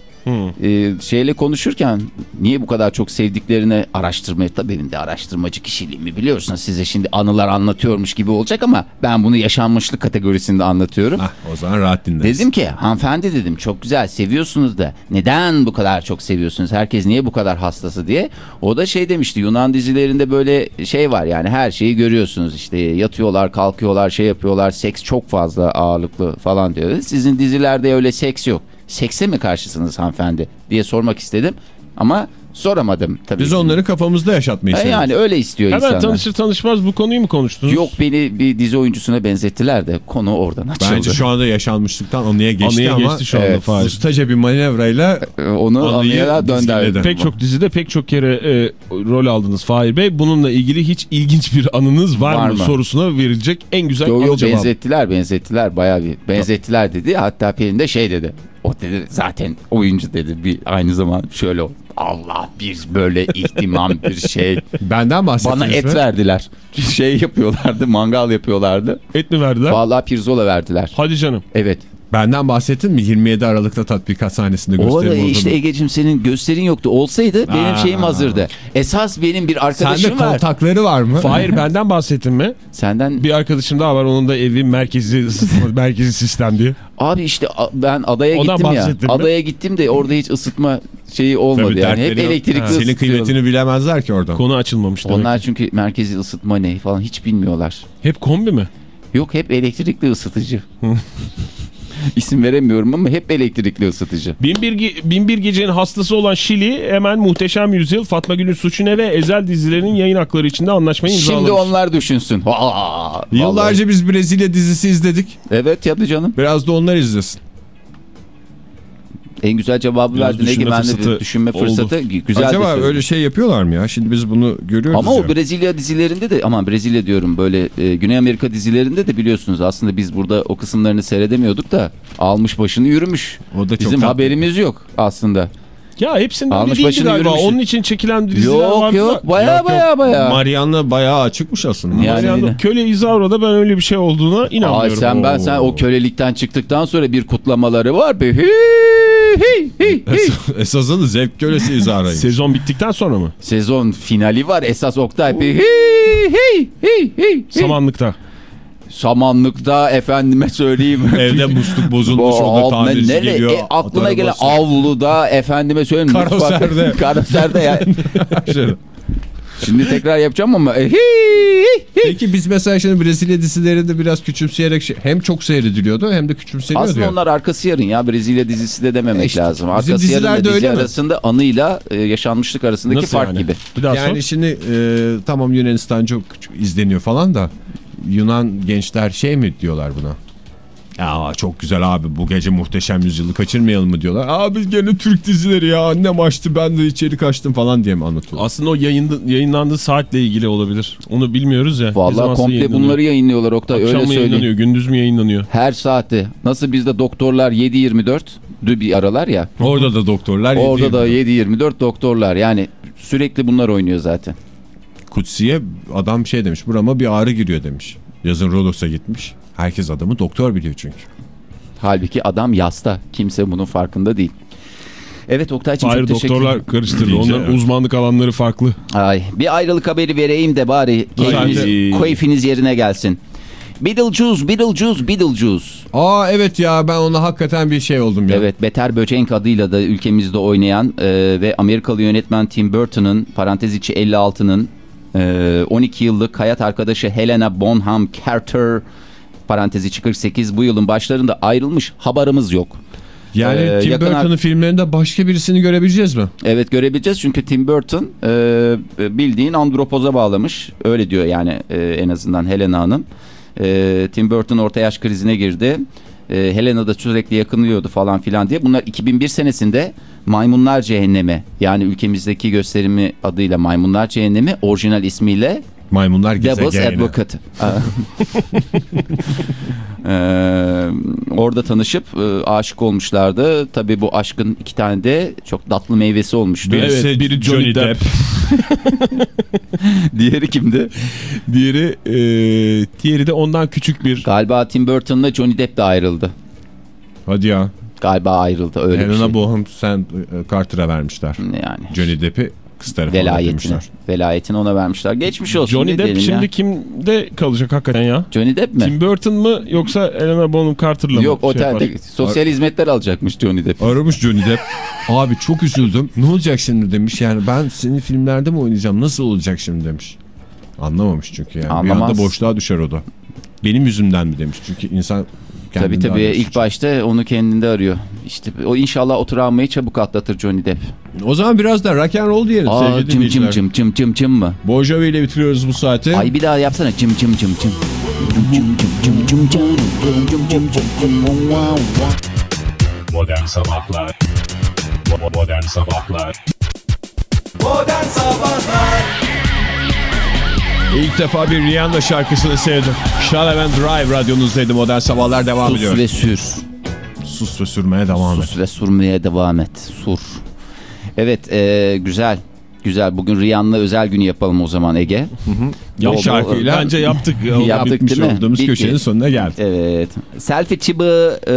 Speaker 4: E, şeyle konuşurken niye bu kadar çok sevdiklerini araştırmayı tabii benim de araştırmacı kişiliğimi biliyorsunuz size şimdi anılar anlatıyormuş gibi olacak ama ben bunu yaşanmışlık kategorisinde anlatıyorum.
Speaker 3: Hah, o zaman rahat dinleriz.
Speaker 4: Dedim ki hanımefendi dedim çok güzel seviyorsunuz da neden bu kadar çok seviyorsunuz? Herkes niye bu kadar hastası diye. O da şey demişti Yunan dizilerinde böyle şey var yani her şeyi görüyorsunuz işte yatıyorlar kalkıyorlar şey yapıyorlar seks çok fazla ağırlıklı falan diyor. Sizin dizilerde öyle seks yok. Sekse mi karşısınız hanımefendi diye sormak istedim ama soramadım tabii.
Speaker 3: Biz onları kafamızda yaşatmayı
Speaker 4: E
Speaker 3: seviyoruz.
Speaker 4: yani öyle istiyor
Speaker 5: Hemen
Speaker 4: insanlar.
Speaker 5: tanışır tanışmaz bu konuyu mu konuştunuz?
Speaker 4: Yok beni bir dizi oyuncusuna benzettiler de konu oradan açıldı.
Speaker 3: Bence şu anda yaşanmışlıktan anıya geçti
Speaker 5: Anıya
Speaker 3: ama
Speaker 5: geçti şu anda
Speaker 4: Evet.
Speaker 5: Fahir.
Speaker 3: ustaca bir manevrayla
Speaker 4: Ee, Onu anıya döndürdüm.
Speaker 3: dizgiledi.
Speaker 5: Pek çok dizide pek çok kere e, rol aldınız Fahir Bey. Bununla ilgili hiç ilginç bir anınız var,
Speaker 4: Var
Speaker 5: mı?
Speaker 4: mı?
Speaker 5: sorusuna verilecek en güzel
Speaker 4: Yo
Speaker 5: anı
Speaker 4: yo
Speaker 5: cevabı.
Speaker 4: benzettiler benzettiler bayağı bir benzettiler dedi. Hatta Pelin de şey dedi. O dedi zaten oyuncu dedi bir aynı zaman şöyle Allah bir böyle ihtimam bir şey.
Speaker 3: benden bahsettiniz
Speaker 4: Bana et
Speaker 3: mi?
Speaker 4: verdiler. Şey yapıyorlardı mangal yapıyorlardı.
Speaker 5: Et mi verdiler?
Speaker 4: Vallahi pirzola verdiler.
Speaker 5: Hadi canım.
Speaker 4: Evet.
Speaker 3: Benden bahsettin mi? 27 Aralık'ta tatbikat sahnesinde gösterim oldu.
Speaker 4: işte Ege'cim senin gösterin yoktu. Olsaydı benim
Speaker 3: Aa.
Speaker 4: şeyim hazırdı. Esas benim bir
Speaker 3: Sende
Speaker 4: arkadaşım var.
Speaker 3: kontakları var mı?
Speaker 5: Fahir benden bahsettin mi?
Speaker 4: Senden
Speaker 5: Bir arkadaşım daha var onun da evi merkezi merkezi sistem diye.
Speaker 4: Abi işte ben adaya
Speaker 5: Ondan
Speaker 4: gittim ya.
Speaker 5: mi?
Speaker 4: Adaya gittim de orada hiç ısıtma şeyi olmadı
Speaker 3: Tabii
Speaker 4: yani. Hep elektrikli
Speaker 3: Ha. Senin kıymetini bilemezler ki oradan.
Speaker 5: Konu açılmamış demek.
Speaker 4: Onlar
Speaker 5: ki.
Speaker 4: çünkü merkezi ısıtma ne falan hiç bilmiyorlar.
Speaker 5: Hep kombi mi?
Speaker 4: Yok hep elektrikli ısıtıcı. İsim veremiyorum ama hep elektrikli ısıtıcı.
Speaker 5: Binbir, Binbir Gece'nin hastası olan Şili hemen Muhteşem Yüzyıl, Fatma Gül'ün Suçune ve Ezel dizilerinin yayın hakları içinde anlaşmayı imzalamış.
Speaker 4: Şimdi onlar düşünsün. Aa.
Speaker 3: Yıllarca biz Brezilya dizisi izledik.
Speaker 4: Evet yaptı canım.
Speaker 3: Biraz da onlar izlesin.
Speaker 4: En güzel cevabı
Speaker 5: Biraz
Speaker 4: verdin Ege.
Speaker 5: düşünme
Speaker 4: Ben de bir
Speaker 5: fırsatı
Speaker 4: düşünme
Speaker 5: oldu.
Speaker 4: fırsatı güzel
Speaker 3: Acaba öyle şey yapıyorlar mı ya? Şimdi biz bunu görüyoruz
Speaker 4: Ama
Speaker 3: ya.
Speaker 4: o Brezilya dizilerinde de aman Brezilya diyorum böyle e, Güney Amerika dizilerinde de biliyorsunuz aslında biz burada o kısımlarını seyredemiyorduk da almış başını yürümüş.
Speaker 3: O da çok
Speaker 4: Bizim
Speaker 3: tatlı.
Speaker 4: haberimiz yok aslında.
Speaker 5: Ya hepsinde öyle
Speaker 4: Almış
Speaker 5: değildi
Speaker 4: başını
Speaker 5: galiba.
Speaker 4: yürümüş.
Speaker 5: Onun için çekilen diziler
Speaker 4: Yok
Speaker 5: vardı
Speaker 4: yok baya
Speaker 3: Yok,
Speaker 4: baya baya.
Speaker 3: Marianna bayağı açıkmış aslında.
Speaker 4: Yani öyle.
Speaker 5: Köle İzavro'da ben öyle bir şey olduğuna
Speaker 4: Ay
Speaker 5: inanmıyorum.
Speaker 4: sen ben
Speaker 3: Oo.
Speaker 4: sen o kölelikten çıktıktan sonra bir kutlamaları var be. Hi, hi, hi, hi.
Speaker 3: Es- Esasında zevk kölesi izarayım.
Speaker 5: Sezon bittikten sonra mı?
Speaker 4: Sezon finali var esas Oktay. Hi, hi, hi, hi, hi.
Speaker 5: Samanlıkta.
Speaker 4: Samanlıkta efendime söyleyeyim.
Speaker 3: Evde musluk bozulmuş
Speaker 4: O,
Speaker 3: orada tamirci
Speaker 4: nere-
Speaker 3: geliyor.
Speaker 4: e, aklına gelen avluda efendime söyleyeyim.
Speaker 3: Karoserde.
Speaker 4: mutfak- Karoserde ya. Şimdi tekrar yapacağım ama. e, hi, hi, hi.
Speaker 3: Peki biz mesela şimdi Brezilya dizilerinde biraz küçümseyerek şey- hem çok seyrediliyordu hem de küçümseniyordu.
Speaker 4: Aslında onlar arkası yarın ya Brezilya dizisi de dememek
Speaker 3: E işte,
Speaker 4: lazım.
Speaker 3: bizim
Speaker 4: Arkası yarın dizi
Speaker 3: öyle mi?
Speaker 4: arasında anıyla e, yaşanmışlık arasındaki
Speaker 5: Nasıl
Speaker 4: fark
Speaker 5: yani?
Speaker 4: gibi.
Speaker 5: Bir daha
Speaker 3: Yani
Speaker 5: sor.
Speaker 3: şimdi e, tamam Yunanistan çok izleniyor falan da Yunan gençler şey mi diyorlar buna? Ya çok güzel abi bu gece muhteşem yüzyılı kaçırmayalım mı diyorlar. Abi gene Türk dizileri ya annem açtı ben de içeri kaçtım falan diye mi anlatıyorlar?
Speaker 5: Aslında o yayında, yayınlandığı saatle ilgili olabilir. Onu bilmiyoruz ya. Zaman
Speaker 4: komple bunları yayınlıyorlar Oktay
Speaker 5: Akşam
Speaker 4: öyle söyleyeyim.
Speaker 5: yayınlanıyor, gündüz mü yayınlanıyor?
Speaker 4: Her saatte. Nasıl bizde doktorlar 7-24 dü- bir aralar ya.
Speaker 3: Orada da doktorlar
Speaker 4: Orada
Speaker 3: yedi-
Speaker 4: da 7-24 doktorlar. Yani sürekli bunlar oynuyor zaten.
Speaker 3: Kutsi'ye adam şey demiş burama bir ağrı giriyor demiş. Yazın Rodos'a gitmiş. Herkes adamı doktor biliyor çünkü.
Speaker 4: Halbuki adam yasta. Kimse bunun farkında değil. Evet Oktay'cığım çok teşekkür
Speaker 5: doktorlar karıştırdı. Onların
Speaker 3: evet.
Speaker 5: uzmanlık alanları farklı.
Speaker 4: Ay, bir ayrılık haberi vereyim de bari keyfiniz, keyfiniz yerine gelsin. Beetlejuice, Beetlejuice, Beetlejuice.
Speaker 3: Aa evet ya ben ona hakikaten bir şey oldum ya.
Speaker 4: Evet, Beter Böcenk adıyla da ülkemizde oynayan e, ve Amerikalı yönetmen Tim Burton'ın parantez içi 56'nın e, 12 yıllık hayat arkadaşı Helena Bonham Carter parantez içi 48 bu yılın başlarında ayrılmış haberimiz yok.
Speaker 3: Yani
Speaker 4: Ee,
Speaker 3: Tim Burton'ın filmlerinde başka birisini görebileceğiz mi?
Speaker 4: Evet görebileceğiz çünkü Tim Burton e, bildiğin andropoza bağlamış. Öyle diyor yani e, en azından Helena Hanım. E, Tim Burton orta yaş krizine girdi. E, Helena da sürekli yakınlıyordu falan filan diye. Bunlar 2001 senesinde Maymunlar Cehennemi yani ülkemizdeki gösterimi adıyla Maymunlar Cehennemi orijinal ismiyle
Speaker 3: Maymunlar gezegeni.
Speaker 4: Advocate. Ee, orada tanışıp e, aşık olmuşlardı. Tabii bu aşkın iki tane de çok tatlı meyvesi olmuştu.
Speaker 3: Birisi
Speaker 5: Evet, biri Johnny Depp.
Speaker 4: Diğeri kimdi?
Speaker 5: Diğeri, e, diğeri de ondan küçük bir
Speaker 4: Galiba Tim Burton'la Johnny Depp de ayrıldı.
Speaker 3: Hadi ya.
Speaker 4: Galiba ayrıldı öyle bir
Speaker 3: Helena
Speaker 4: şey.
Speaker 3: Bonham Sen e, Carter'a vermişler.
Speaker 4: Yani
Speaker 3: Johnny Depp'i kız tarafına
Speaker 4: velayetini, velayetini ona vermişler. Geçmiş olsun.
Speaker 5: Johnny Depp şimdi
Speaker 4: ya.
Speaker 5: kimde kalacak hakikaten ya?
Speaker 4: Johnny Depp mi?
Speaker 5: Tim Burton mı yoksa Helena Bonham Carter'la mı?
Speaker 4: Yok
Speaker 5: şey
Speaker 4: otelde
Speaker 5: yapar?
Speaker 4: sosyal hizmetler alacakmış Johnny Depp.
Speaker 3: Aramış Johnny Depp. Abi çok üzüldüm. Ne olacak şimdi demiş. Yani ben senin filmlerde mi oynayacağım? Nasıl olacak şimdi demiş. Anlamamış çünkü yani. Bir
Speaker 4: Anlamaz.
Speaker 3: anda boşluğa düşer o da. Benim yüzümden mi demiş. Çünkü insan Kendinde
Speaker 4: tabii tabii
Speaker 3: arıyor.
Speaker 4: ilk başta onu kendinde arıyor. İşte o inşallah o travmayı çabuk atlatır Johnny Depp.
Speaker 3: O zaman biraz da rock and roll diyelim
Speaker 4: Aa,
Speaker 3: sevgili cim,
Speaker 4: cim cim cim cim cim mı?
Speaker 3: Bon Jovi ile bitiriyoruz bu saati.
Speaker 4: Ay bir daha yapsana cim cim cim cim.
Speaker 1: Modern Sabahlar Modern Sabahlar
Speaker 2: Modern Sabahlar
Speaker 3: İlk defa bir Rihanna şarkısını sevdim. Shalavan Drive radyonuzdaydı. Modern Sabahlar devam
Speaker 4: Sus
Speaker 3: ediyor.
Speaker 4: ve sür.
Speaker 3: Sus ve sürmeye devam et.
Speaker 4: Sus ve sürmeye devam et. Sur. Evet e, güzel. Güzel. Bugün Rihanna özel günü yapalım o zaman Ege. Bol-
Speaker 3: şarkıyla
Speaker 5: Bence yaptık.
Speaker 4: Yaptık
Speaker 3: bitmiş
Speaker 4: değil mi?
Speaker 3: olduğumuz
Speaker 4: Bitti.
Speaker 3: köşenin sonuna geldik.
Speaker 4: Evet. Selfie çıbığı e,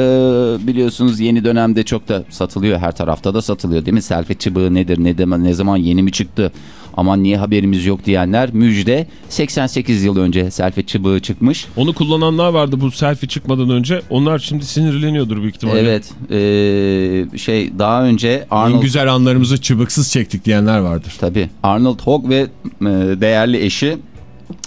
Speaker 4: biliyorsunuz yeni dönemde çok da satılıyor. Her tarafta da satılıyor değil mi? Selfie çıbığı nedir? Ne, ne zaman yeni mi çıktı? Aman niye haberimiz yok diyenler müjde. 88 yıl önce selfie çıbığı çıkmış.
Speaker 5: Onu kullananlar vardı bu selfie çıkmadan önce. Onlar şimdi sinirleniyordur büyük ihtimalle.
Speaker 4: Evet. e, şey daha önce
Speaker 3: En
Speaker 4: Arnold
Speaker 3: güzel anlarımızı çıbıksız çektik diyenler vardır.
Speaker 4: Tabii. Arnold Hogg ve e, değerli eşi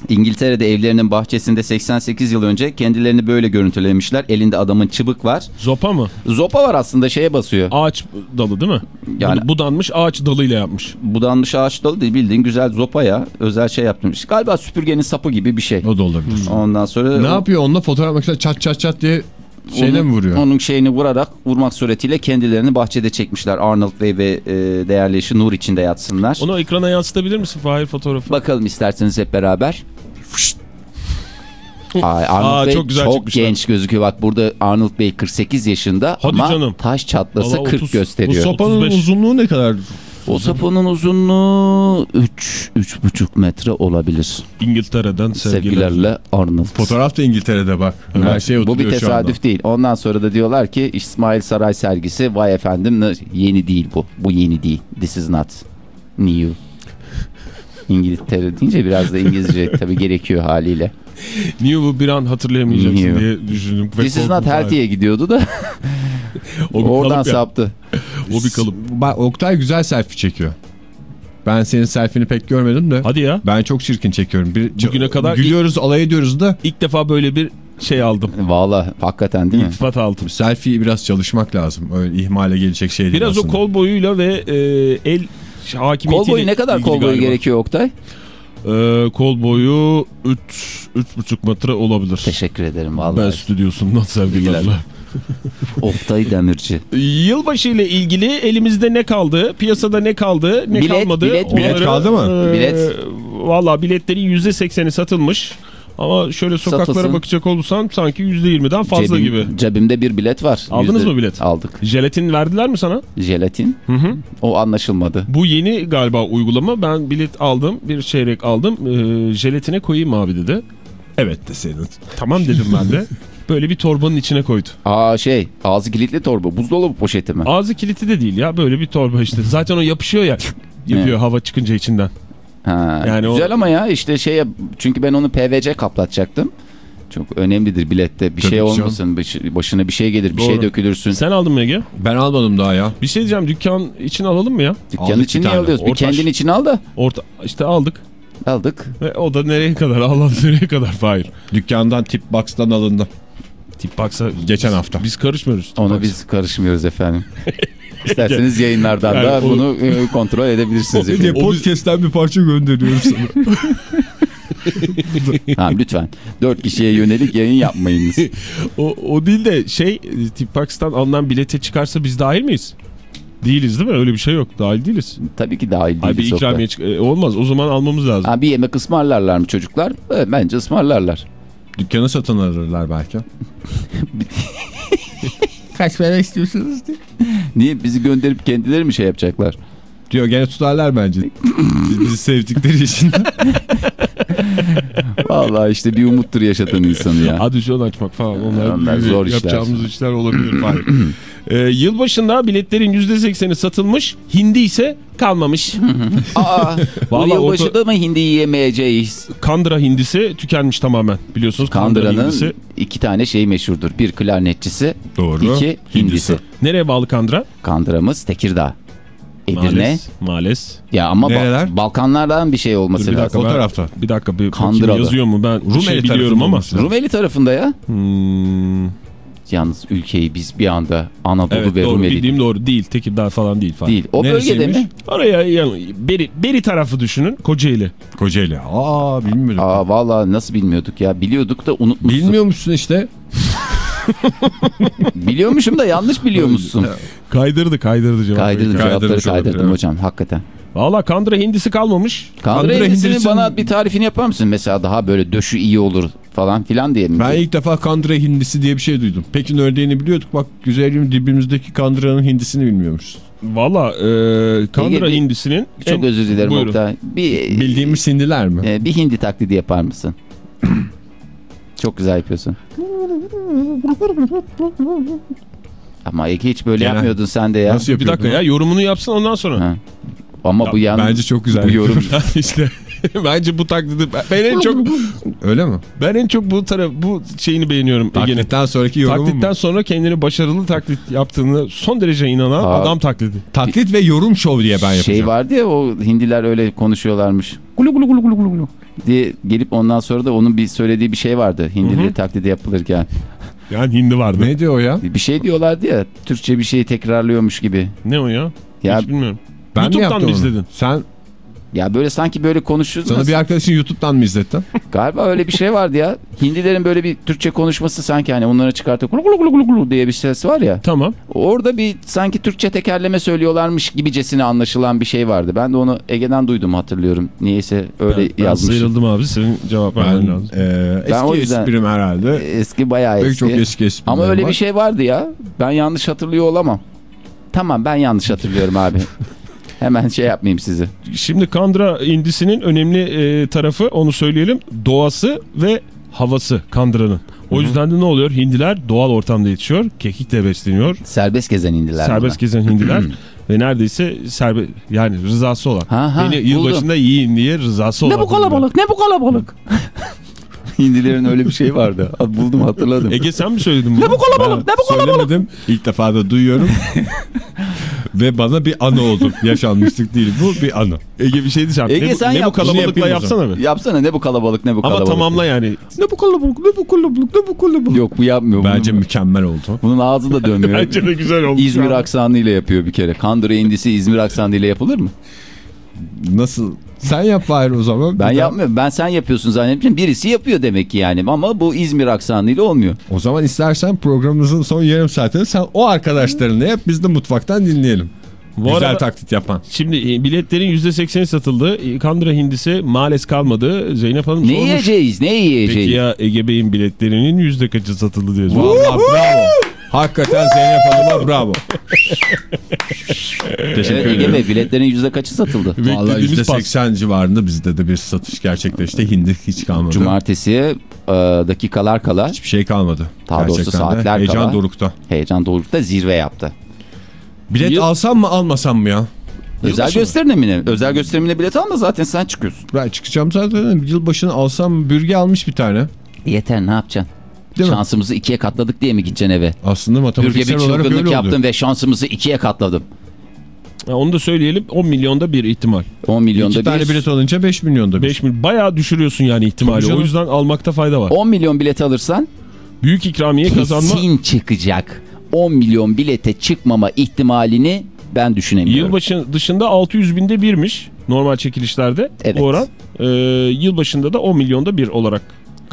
Speaker 4: İngiltere'de evlerinin bahçesinde 88 yıl önce kendilerini böyle görüntülemişler. Elinde adamın çıbık var.
Speaker 5: Zopa mı?
Speaker 4: Zopa var aslında şeye basıyor.
Speaker 5: Ağaç dalı değil mi?
Speaker 4: Yani-.
Speaker 5: Budanmış ağaç dalıyla yapmış.
Speaker 4: Budanmış ağaç dalı değil bildiğin güzel zopa ya. Özel şey yaptırmış. Galiba süpürgenin sapı gibi bir şey.
Speaker 3: O da olabilir.
Speaker 4: Ondan sonra
Speaker 3: Ne yapıyor onunla fotoğraf makinesi çat çat çat diye şeyle
Speaker 4: onun,
Speaker 3: mi vuruyor?
Speaker 4: Onun şeyini vurarak vurmak suretiyle kendilerini bahçede çekmişler. Arnold Bey ve e, değerli eşi Nur içinde yatsınlar.
Speaker 5: Onu ekrana yansıtabilir misin Fahir fotoğrafı?
Speaker 4: Bakalım isterseniz hep beraber. Ay, Arnold
Speaker 5: Aa,
Speaker 4: Bey
Speaker 5: çok
Speaker 4: çok,
Speaker 5: güzel çıkmışlar.
Speaker 4: genç gözüküyor. Bak burada Arnold Bey 48 yaşında
Speaker 5: Hadi
Speaker 4: ama
Speaker 5: canım.
Speaker 4: taş çatlasa
Speaker 5: Vallahi
Speaker 4: 40
Speaker 5: otuz-
Speaker 3: Bu
Speaker 4: gösteriyor.
Speaker 3: sopanın
Speaker 5: 35.
Speaker 3: uzunluğu ne kadar?
Speaker 4: O saponun uzunluğu 3 3,5 metre olabilir.
Speaker 5: İngiltere'den sevgiler.
Speaker 4: Sevgilerle Arnold.
Speaker 3: Fotoğraf da İngiltere'de bak. Her şey
Speaker 4: Bu bir tesadüf değil. Ondan sonra da diyorlar ki İsmail Saray sergisi vay efendim yeni değil bu. Bu yeni değil. This is not new. İngiltere deyince biraz da İngilizce tabii gerekiyor haliyle.
Speaker 5: Niye bu bir an hatırlayamayacaksın
Speaker 4: Niye?
Speaker 5: diye düşündüm. Ve
Speaker 4: This is not healthy'ye gidiyordu da
Speaker 5: O bir
Speaker 4: oradan
Speaker 5: kalıp ya.
Speaker 4: saptı.
Speaker 5: O bir kalıp.
Speaker 3: Bak Oktay güzel selfie çekiyor. Ben senin selfie'ni pek görmedim de.
Speaker 5: Hadi ya.
Speaker 3: Ben çok çirkin çekiyorum. Bir,
Speaker 5: Bugüne kadar
Speaker 3: gülüyoruz, alay ediyoruz da
Speaker 5: İlk defa böyle bir şey aldım.
Speaker 4: Valla hakikaten değil mi?
Speaker 5: İltifat aldım.
Speaker 3: selfie'yi biraz çalışmak lazım. Öyle ihmale gelecek şey değil
Speaker 5: Biraz o
Speaker 3: aslında.
Speaker 5: kol boyuyla ve e, el hakimiyetiyle
Speaker 4: Kol boyu ne kadar kol boyu
Speaker 5: galiba.
Speaker 4: gerekiyor Oktay?
Speaker 5: Ee, kol boyu 3 3,5 metre olabilir.
Speaker 4: Teşekkür ederim
Speaker 5: Ben
Speaker 4: vallahi.
Speaker 5: stüdyosundan sevgilerle.
Speaker 4: Oktay Demirci.
Speaker 5: Yılbaşı ile ilgili elimizde ne kaldı? Piyasada ne kaldı? Ne
Speaker 4: Bilet,
Speaker 5: kalmadı?
Speaker 4: bilet, bilet
Speaker 3: kaldı mı?
Speaker 5: e,
Speaker 4: Bilet.
Speaker 5: Valla biletlerin %80'i satılmış. Ama şöyle sokaklara
Speaker 4: Satılsın.
Speaker 5: bakacak olursan sanki %20'den fazla
Speaker 4: Cebim-
Speaker 5: gibi.
Speaker 4: Cebimde bir bilet var.
Speaker 5: Aldınız
Speaker 4: Yüzde-
Speaker 5: mı bilet?
Speaker 4: Aldık.
Speaker 5: Jelatin verdiler mi sana?
Speaker 4: Jelatin.
Speaker 5: Hı hı.
Speaker 4: O anlaşılmadı.
Speaker 5: Bu yeni galiba uygulama. Ben bilet aldım. Bir çeyrek aldım. Ee, jelatine koyayım abi dedi.
Speaker 3: Evet deseydin.
Speaker 5: Tamam dedim ben de. Böyle bir torbanın içine koydu.
Speaker 4: Aa şey ağzı kilitli torba. Buzdolabı poşeti mi?
Speaker 5: Ağzı kiliti de değil ya. Böyle bir torba işte. Zaten o yapışıyor ya. Yapıyor hava çıkınca içinden.
Speaker 4: Ha,
Speaker 5: Yani
Speaker 4: güzel
Speaker 5: o-
Speaker 4: ama ya işte şey çünkü ben onu PVC kaplatacaktım. Çok önemlidir bilette. Bir
Speaker 3: Tabii
Speaker 4: şey olmasın. baş- Başına bir şey gelir. Bir
Speaker 5: Doğru.
Speaker 4: şey dökülürsün.
Speaker 5: Sen aldın mı Ege?
Speaker 3: Ben almadım daha ya.
Speaker 5: Bir şey diyeceğim. Dükkan için alalım mı ya?
Speaker 3: Aldık
Speaker 4: için
Speaker 3: bir
Speaker 4: niye alıyoruz? Bir
Speaker 5: Ortaş.
Speaker 4: kendin için al da.
Speaker 5: Orta işte aldık.
Speaker 4: Aldık.
Speaker 5: Ve o da nereye kadar? Allah nereye kadar? Hayır.
Speaker 3: Dükkandan tip box'tan alındı.
Speaker 5: Tip baksa
Speaker 3: Geçen hafta.
Speaker 5: biz karışmıyoruz. Tip
Speaker 4: Ona
Speaker 5: box'a.
Speaker 4: biz karışmıyoruz efendim. İsterseniz yayınlardan
Speaker 5: Yani
Speaker 4: da
Speaker 5: o-
Speaker 4: bunu e, kontrol edebilirsiniz. Efendim.
Speaker 3: podcast'ten bir parça gönderiyorum sana.
Speaker 4: Ha, lütfen. Dört kişiye yönelik yayın yapmayınız.
Speaker 5: O, o değil de şey Tip Box'tan alınan bilete çıkarsa biz dahil miyiz? Değiliz değil mi? Öyle bir şey yok. Dahil değiliz.
Speaker 4: Tabii ki dahil değiliz. Oktay.
Speaker 5: ikramiye çık- e, olmaz. O zaman almamız lazım.
Speaker 4: Ha, bir yemek ısmarlarlar mı çocuklar? Evet, bence ısmarlarlar.
Speaker 3: Dükkanı satın alırlar belki. Kaç para istiyorsunuz diye.
Speaker 4: Niye bizi gönderip kendileri mi şey yapacaklar?
Speaker 3: Diyor gene tutarlar bence. Biz- Bizi sevdikleri için.
Speaker 4: Vallahi işte bir umuttur yaşatan insanı ya.
Speaker 5: Adüzyon açmak falan. Onlar,
Speaker 4: Onlar zor işler.
Speaker 5: Yapacağımız işler olabilir. Ee, yılbaşında biletlerin %80'i satılmış. Hindi ise kalmamış.
Speaker 4: Aa,
Speaker 5: Vallahi
Speaker 4: yılbaşı
Speaker 5: orta-
Speaker 4: da mı hindi yiyemeyeceğiz?
Speaker 5: Kandıra hindisi tükenmiş tamamen. Biliyorsunuz Kandıra
Speaker 4: Kandıra'nın
Speaker 5: hindisi.
Speaker 4: iki tane şey meşhurdur. Bir klarnetçisi,
Speaker 3: Doğru.
Speaker 4: iki hindisi.
Speaker 5: Nereye bağlı Kandıra?
Speaker 4: Kandıramız Tekirdağ. Edirne.
Speaker 5: Males. Males.
Speaker 4: Ya ama ba-
Speaker 3: Nereler?
Speaker 4: Balkanlardan bir şey olması
Speaker 5: Dur bir
Speaker 4: lazım.
Speaker 5: dakika
Speaker 3: O
Speaker 5: ben-
Speaker 3: tarafta.
Speaker 5: Bir dakika bir
Speaker 4: Kandıra'da.
Speaker 5: yazıyor mu? Ben Rumeli
Speaker 3: Rumeli
Speaker 5: biliyorum ama.
Speaker 3: lazım.
Speaker 4: Rumeli tarafında ya.
Speaker 5: Hmm,
Speaker 4: Yalnız ülkeyi biz bir anda Anadolu
Speaker 5: evet
Speaker 4: ve
Speaker 5: doğru
Speaker 4: Rumeli
Speaker 5: bildiğim doğru değil. Tekirdağ falan değil falan.
Speaker 4: değil. O bölgede
Speaker 3: Neresiymiş?
Speaker 4: mi?
Speaker 5: Oraya yani Beri, Beri tarafı düşünün. Kocaeli.
Speaker 3: Kocaeli. Aa bilmiyorum.
Speaker 4: Aa vallahi nasıl bilmiyorduk ya. Biliyorduk da unutmuşsun.
Speaker 3: Bilmiyormuşsun işte.
Speaker 4: Biliyormuşum da yanlış biliyormuşsun.
Speaker 5: Kaydırdı kaydırdı cevap.
Speaker 4: Kaydırdım cevapları
Speaker 3: Kaydırmış olabilir,
Speaker 4: kaydırdım hocam hakikaten.
Speaker 5: Valla Kandıra hindisi kalmamış.
Speaker 4: Kandıra
Speaker 3: Kandıra
Speaker 4: hindisinin
Speaker 3: hindisinin-
Speaker 4: bana bir tarifini yapar mısın? Mesela daha böyle döşü iyi olur falan filan diye mi?
Speaker 3: Ben ilk defa kandıra hindisi diye bir şey duydum. Pekin ördeğini biliyorduk. Bak güzelim dibimizdeki kandıranın hindisini bilmiyormuşuz.
Speaker 5: Valla e, Kandıra
Speaker 4: Ege, bir-
Speaker 5: hindisinin...
Speaker 4: Çok
Speaker 5: en-
Speaker 4: özür dilerim. Oktay. Bir,
Speaker 3: Bildiğimiz hindiler mi?
Speaker 4: e, bir hindi taklidi yapar mısın? Çok güzel yapıyorsun. Ama Ege hiç böyle
Speaker 3: Genel-
Speaker 4: yapmıyordun sen de ya.
Speaker 3: Nasıl
Speaker 5: Bir dakika ya yorumunu yapsın ondan sonra.
Speaker 4: Ha. Ama bu yan
Speaker 3: Bence çok güzel.
Speaker 4: bu yorum
Speaker 5: işte bence bu taklidi ben, en çok
Speaker 3: Öyle mi?
Speaker 5: ben en çok bu taraf bu şeyini beğeniyorum Ege'nin.
Speaker 3: Taklitten sonraki yorumu
Speaker 5: Taklitten
Speaker 3: mu?
Speaker 5: sonra kendini başarılı taklit yaptığını son derece inanan
Speaker 4: Ha.
Speaker 5: adam taklidi.
Speaker 3: Taklit ve yorum şov diye ben yapacağım.
Speaker 4: şey vardı ya o hindiler öyle konuşuyorlarmış. Gulu gulu gulu gulu gulu gulu diye gelip ondan sonra da onun bir söylediği bir şey vardı. Hindili taklidi yapılırken.
Speaker 5: Yani hindi vardı. Ne,
Speaker 3: Ne diyor o ya?
Speaker 4: Bir şey diyorlardı ya Türkçe bir şeyi tekrarlıyormuş gibi.
Speaker 5: o ya?
Speaker 4: Ya
Speaker 5: Hiç bilmiyorum.
Speaker 3: Ben mi
Speaker 5: YouTube'dan
Speaker 3: yaptım
Speaker 5: mı izledin?
Speaker 3: Sen
Speaker 4: ya böyle sanki böyle konuşuyoruz.
Speaker 3: sana bir arkadaşın YouTube'dan mı izlettin?
Speaker 4: Galiba öyle bir şey vardı ya. Hindilerin böyle bir Türkçe konuşması sanki hani onlara çıkartıp gulu gulu gulu gulu gulu diye bir ses var ya.
Speaker 5: Tamam.
Speaker 4: Orada bir sanki Türkçe tekerleme söylüyorlarmış gibicesine anlaşılan bir şey vardı. Ben de onu Ege'den duydum hatırlıyorum. Niyeyse öyle
Speaker 5: ben, ben
Speaker 4: yazmış.
Speaker 5: sıyrıldım abi. Senin cevap vermen
Speaker 3: Ben
Speaker 5: lazım.
Speaker 3: e, eski
Speaker 4: Ben o yüzden-
Speaker 3: esprim herhalde.
Speaker 4: Eski bayağı
Speaker 3: Pek
Speaker 4: eski.
Speaker 3: çok eski esprim
Speaker 4: Ama öyle
Speaker 3: var.
Speaker 4: bir şey vardı ya. Ben yanlış hatırlıyor olamam. Tamam ben yanlış hatırlıyorum abi. Hemen şey yapmayayım sizi.
Speaker 5: Şimdi Kandıra hindisinin önemli e, tarafı onu söyleyelim. Doğası ve havası Kandıra'nın. O yüzden de ne oluyor? Hindiler doğal ortamda yetişiyor. Kekikle besleniyor.
Speaker 4: Serbest gezen indiler.
Speaker 5: serbest gezen hindiler. ve neredeyse serbe yani rızası olan.
Speaker 4: Ha, ha,
Speaker 5: Beni
Speaker 4: buldum.
Speaker 5: yılbaşında yiyin diye rızası olan.
Speaker 4: Ne bu kalabalık? Ne bu kalabalık? Hindilerin öyle bir şey vardı. Buldum hatırladım.
Speaker 5: Ege sen mi söyledin bunu? Ne bu
Speaker 3: Ben söylemedim. İlk defa da duyuyorum. Ve bana bir anı oldu. Yaşanmışlık değil. Bu bir anı.
Speaker 5: Ege bir şey diyeceğim.
Speaker 4: Ege
Speaker 5: ne, bu-
Speaker 4: sen
Speaker 5: ne bu
Speaker 4: yap, bunu
Speaker 5: kalabalıkla yapsana bir.
Speaker 4: Yapsana ne bu kalabalık ne bu
Speaker 5: Ama
Speaker 4: kalabalık.
Speaker 5: tamamla yani.
Speaker 3: Ne bu kalabalık, ne bu kalabalık, ne bu kalabalık.
Speaker 4: Yok bu yapmıyor.
Speaker 3: Bence
Speaker 4: bunun,
Speaker 3: mükemmel oldu.
Speaker 4: bunun ağzı da dönmüyor.
Speaker 5: Bence de güzel olmuş.
Speaker 4: İzmir aksanıyla yapıyor bir kere. Kandıra indisi İzmir aksanıyla yapılır mı?
Speaker 3: Nasıl Sen yap Fahir o zaman.
Speaker 4: Ben
Speaker 3: daha-
Speaker 4: yapmıyorum. Ben sen yapıyorsun zannetmişim. Birisi yapıyor demek ki yani. Ama bu İzmir aksanıyla olmuyor.
Speaker 3: O zaman istersen programımızın son yarım saatini sen o arkadaşlarınla yap biz de mutfaktan dinleyelim.
Speaker 5: Bu
Speaker 3: Güzel
Speaker 5: arada-
Speaker 3: taklit yapan.
Speaker 5: Şimdi e, biletlerin %80'i satıldı. E, Kandıra hindisi maalesef kalmadı. Zeynep Hanım
Speaker 4: Ne
Speaker 5: sormuş.
Speaker 4: yiyeceğiz? Ne yiyeceğiz?
Speaker 5: Peki ya Ege Bey'in biletlerinin yüzde kaçı satıldı diye.
Speaker 3: Vallahi bravo. Hakikaten Zeynep Hanım'a bravo. Teşekkür
Speaker 4: Evet, Ege. Bey biletlerin yüzde kaçı satıldı?
Speaker 3: Vallahi
Speaker 5: pas.
Speaker 3: %80 civarında bizde de bir satış gerçekleşti. Hindi hiç kalmadı.
Speaker 4: Cumartesiye e, dakikalar kala
Speaker 3: Hiçbir şey kalmadı.
Speaker 4: Daha doğrusu
Speaker 3: de
Speaker 4: saatler
Speaker 3: Heyecan
Speaker 4: kala.
Speaker 3: dorukta.
Speaker 4: heyecan doğrultuda zirve yaptı.
Speaker 3: Bilet
Speaker 5: Yıl-
Speaker 3: alsam mı almasam mı ya?
Speaker 4: Özel gösterimine mi? Özel gösterimine bilet alma zaten sen çıkıyorsun.
Speaker 3: Ben çıkacağım zaten. Yılbaşını alsam bürge almış bir tane.
Speaker 4: Yeter ne yapacaksın?
Speaker 3: Değil mi?
Speaker 4: Şansımızı ikiye katladık diye mi gideceksin eve?
Speaker 3: Aslında matematiksel
Speaker 4: bir
Speaker 3: olarak öyle oldu.
Speaker 4: yaptım ve şansımızı ikiye katladım.
Speaker 5: Ha, onu da söyleyelim 10 milyonda bir ihtimal.
Speaker 4: 10 milyonda
Speaker 3: İki tane
Speaker 4: bir...
Speaker 3: bilet alınca 5 milyonda bir.
Speaker 5: 5 milyon bayağı düşürüyorsun yani ihtimali. O yüzden almakta fayda var.
Speaker 4: 10 milyon bilet alırsan
Speaker 5: Büyük ikramiye kazanma.
Speaker 4: kesin çıkacak. 10 milyon bilete çıkmama ihtimalini ben düşünemiyorum.
Speaker 5: Yılbaşı dışında 600 binde birmiş normal çekilişlerde
Speaker 4: Evet.
Speaker 5: bu oran. Ee, yılbaşında da 10 milyonda bir olarak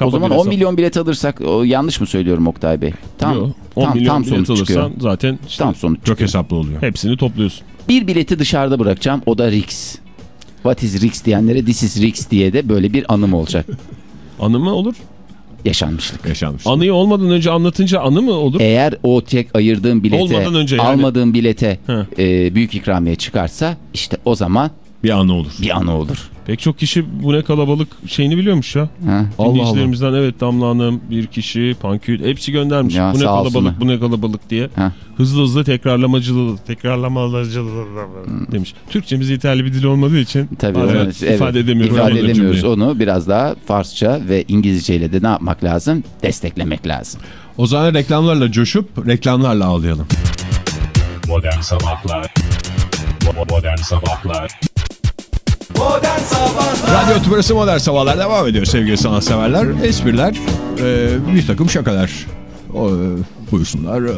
Speaker 4: o zaman
Speaker 5: bilet
Speaker 4: 10 milyon bilet alırsak o, yanlış mı söylüyorum Oktay Bey? Tam,
Speaker 5: Yok, 10
Speaker 4: tam,
Speaker 5: milyon
Speaker 4: tam
Speaker 5: bilet alırsan
Speaker 4: çıkıyor.
Speaker 5: zaten işte
Speaker 4: Tam sonuç
Speaker 3: Çok
Speaker 4: çıkıyor.
Speaker 3: hesaplı oluyor.
Speaker 5: hepsini topluyorsun.
Speaker 4: Bir bileti dışarıda bırakacağım o da Rix. What is Rix diyenlere this is Rix diye de böyle bir anım olacak.
Speaker 5: Anı mı olur?
Speaker 4: Yaşanmışlık.
Speaker 3: Yaşanmış.
Speaker 5: Anıyı olmadan önce anlatınca anı mı olur?
Speaker 4: Eğer o tek ayırdığım bilete,
Speaker 5: Olmadan önce yani.
Speaker 4: almadığım bilete e, büyük ikramiye çıkarsa işte o zaman
Speaker 3: Bir anı olur.
Speaker 4: bir anı olur.
Speaker 5: Pek çok kişi bu ne kalabalık şeyini biliyormuş ya.
Speaker 4: Ha?
Speaker 3: Allah
Speaker 5: evet Damla Hanım, bir kişi, Pankül hepsi göndermiş.
Speaker 4: Ya
Speaker 5: bu ne kalabalık,
Speaker 4: olsunlar.
Speaker 5: bu ne kalabalık diye.
Speaker 4: Ha.
Speaker 5: Hızlı hızlı tekrarlamacılığı, tekrarlamacılığı demiş. Türkçemiz yeterli bir dil olmadığı için
Speaker 4: Tabii
Speaker 5: bazen
Speaker 4: evet, evet.
Speaker 5: ifade edemiyoruz.
Speaker 4: İfade edemiyoruz
Speaker 5: cümleyi.
Speaker 4: onu. Biraz daha Farsça ve İngilizceyle de ne yapmak lazım? Desteklemek lazım.
Speaker 3: O zaman reklamlarla coşup reklamlarla ağlayalım.
Speaker 1: Modern Sabahlar Modern Sabahlar
Speaker 2: Modern Sabahlar
Speaker 3: Radyo Tübrası Modern Sabahlar devam ediyor sevgili sanatseverler. Espriler, e, bir takım şakalar. O, e, buyursunlar. E,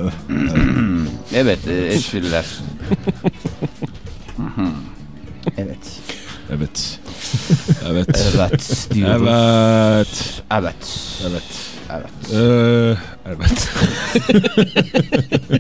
Speaker 4: Evet, e, espriler. evet.
Speaker 5: Evet. Evet.
Speaker 4: Evet diyoruz.
Speaker 5: evet.
Speaker 4: Evet.
Speaker 5: Evet.
Speaker 4: Evet.
Speaker 5: Ee, evet.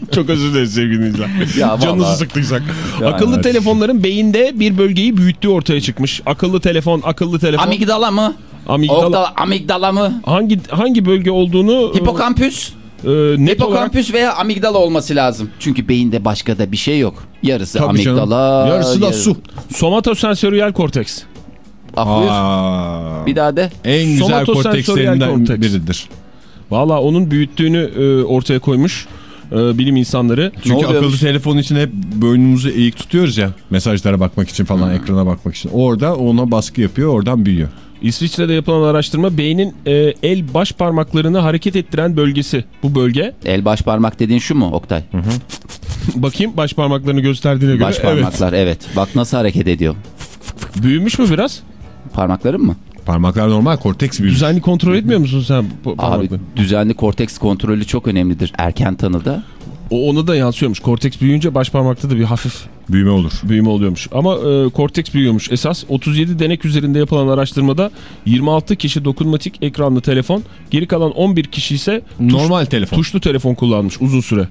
Speaker 5: Çok özür dileriz sevgili dinleyiciler. Canınızı
Speaker 4: vallahi-
Speaker 5: sıktıysak.
Speaker 4: Ya
Speaker 5: akıllı
Speaker 4: evet.
Speaker 5: telefonların beyinde bir bölgeyi büyüttüğü ortaya çıkmış. Akıllı telefon, akıllı telefon.
Speaker 4: Amigdala mı?
Speaker 5: amigdala.
Speaker 4: Oktala, amigdala mı?
Speaker 5: Hangi hangi bölge olduğunu
Speaker 4: Hipokampüs.
Speaker 5: e, net olarak
Speaker 4: Hipokampüs veya amigdala olması lazım. Çünkü beyinde başka da bir şey yok. Yarısı
Speaker 3: Tabii canım.
Speaker 4: amigdala.
Speaker 3: Yarısı da su.
Speaker 5: somatosensöriyel korteks.
Speaker 4: Ah, buyur.
Speaker 3: Aa,
Speaker 4: Bir daha de.
Speaker 3: en güzel kortekslerinden
Speaker 5: korteks.
Speaker 3: biridir.
Speaker 5: Valla onun büyüttüğünü e, ortaya koymuş e, bilim insanları.
Speaker 3: Çünkü akıllı telefon için hep boynumuzu eğik tutuyoruz ya. Mesajlara bakmak için falan,
Speaker 4: Hmm.
Speaker 3: ekrana bakmak için. Orada ona baskı yapıyor, oradan büyüyor.
Speaker 5: İsviçre'de yapılan araştırma beynin e, el baş parmaklarını hareket ettiren bölgesi. Bu bölge.
Speaker 4: El baş parmak dediğin şu mu Oktay?
Speaker 5: Bakayım baş parmaklarını gösterdiğine göre.
Speaker 4: Baş parmaklar evet. Bak nasıl hareket ediyor.
Speaker 5: Evet. Büyümüş mü biraz?
Speaker 4: Parmakların mı?
Speaker 3: Parmaklar normal, korteks büyür.
Speaker 5: Düzenli kontrol etmiyor musun sen
Speaker 4: Abi düzenli korteks kontrolü çok önemlidir erken tanıda.
Speaker 5: O ona da yansıyormuş. Korteks büyüyünce baş parmakta da bir hafif
Speaker 3: Büyüme olur.
Speaker 5: büyüme oluyormuş. Ama e, korteks büyüyormuş. Esas 37 denek üzerinde yapılan araştırmada 26 kişi dokunmatik ekranlı telefon, geri kalan 11 kişi ise tuş-
Speaker 3: Normal telefon.
Speaker 5: tuşlu telefon kullanmış uzun süre.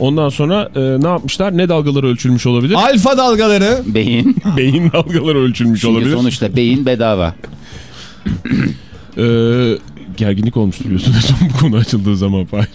Speaker 5: Ondan sonra e, ne yapmışlar? Ne dalgaları ölçülmüş olabilir?
Speaker 3: Alfa dalgaları.
Speaker 4: Beyin.
Speaker 5: Beyin dalgaları ölçülmüş
Speaker 4: Çünkü
Speaker 5: olabilir.
Speaker 4: sonuçta beyin bedava.
Speaker 5: Ee, gerginlik olmuştu biliyorsun en son bu konu açıldığı zaman Fahir.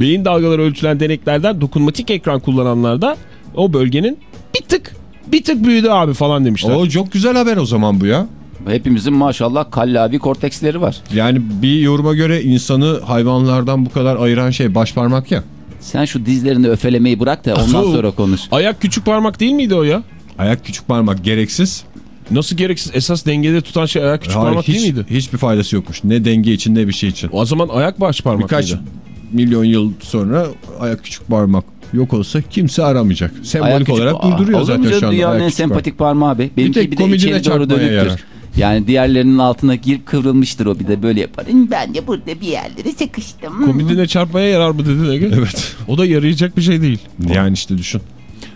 Speaker 5: Beyin dalgaları ölçülen deneklerden dokunmatik ekran kullananlarda o bölgenin bir tık bir tık büyüdü abi falan demişler.
Speaker 3: O çok güzel haber o zaman bu ya.
Speaker 4: Hepimizin maşallah kallavi korteksleri var.
Speaker 3: Yani bir yoruma göre insanı hayvanlardan bu kadar ayıran şey baş parmak ya.
Speaker 4: Sen şu dizlerini öfelemeyi bırak da ondan sonra konuş.
Speaker 5: Ayak küçük parmak değil miydi o ya?
Speaker 3: Ayak küçük parmak gereksiz.
Speaker 5: Nasıl gereksiz? Esas dengede tutan şey ayak küçük
Speaker 3: Hayır,
Speaker 5: parmak
Speaker 3: hiç,
Speaker 5: değil miydi?
Speaker 3: Hiçbir faydası yokmuş. Ne denge için ne bir şey için.
Speaker 5: O zaman ayak baş parmak
Speaker 3: Birkaç
Speaker 5: mıydı?
Speaker 3: milyon yıl sonra ayak küçük parmak yok olsa kimse aramayacak. Sembolik
Speaker 4: Ayak küçük-
Speaker 3: olarak
Speaker 4: Aa,
Speaker 3: durduruyor
Speaker 4: mu
Speaker 3: zaten şu anda.
Speaker 4: Dünyanın en
Speaker 3: küçük
Speaker 4: sempatik parmağı abi. Benimki
Speaker 3: tek
Speaker 4: bir, de içeri doğru dönüktür.
Speaker 3: yarar.
Speaker 4: Yani diğerlerinin altına girip kıvrılmıştır o bir de böyle yapar. Ben de burada bir yerlere sıkıştım.
Speaker 5: Komedine çarpmaya yarar mı dedin Ege?
Speaker 3: Evet.
Speaker 5: O da yarayacak bir şey değil.
Speaker 3: Yani işte düşün.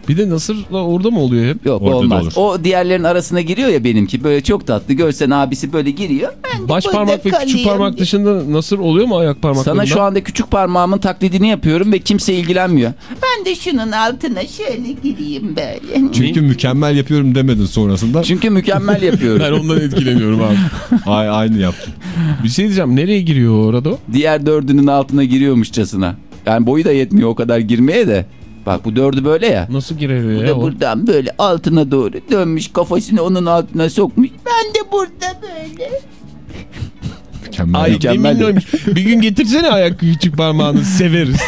Speaker 5: Bir de Nasır'la orada mı oluyor hep?
Speaker 4: Yok
Speaker 3: Orada da
Speaker 4: olmaz.
Speaker 3: olur.
Speaker 4: O diğerlerin arasına giriyor ya benimki. Böyle çok tatlı. Görsen abisi böyle giriyor. Ben de
Speaker 5: Baş parmak ve küçük parmak dışında Nasır oluyor mu ayak parmaklarında?
Speaker 4: Sana şu anda küçük parmağımın taklidini yapıyorum ve kimse ilgilenmiyor. Ben de şunun altına şöyle gireyim böyle.
Speaker 3: Çünkü mükemmel yapıyorum demedin sonrasında.
Speaker 4: Çünkü mükemmel yapıyorum.
Speaker 5: Ben ondan etkileniyorum abi.
Speaker 3: Ay, aynı yaptın.
Speaker 5: Bir şey diyeceğim. Nereye giriyor orada o?
Speaker 4: Diğer dördünün altına giriyormuşçasına. Yani boyu da yetmiyor o kadar girmeye de. Bak bu dördü böyle ya.
Speaker 5: Nasıl
Speaker 4: Bu
Speaker 5: giriyor ya
Speaker 4: da
Speaker 5: o?
Speaker 4: buradan böyle altına doğru dönmüş kafasını onun altına sokmuş. Ben de burada böyle.
Speaker 3: Mükemmel.
Speaker 5: Ay
Speaker 4: Mükemmel.
Speaker 5: Bir gün getirsene ayak küçük parmağını severiz.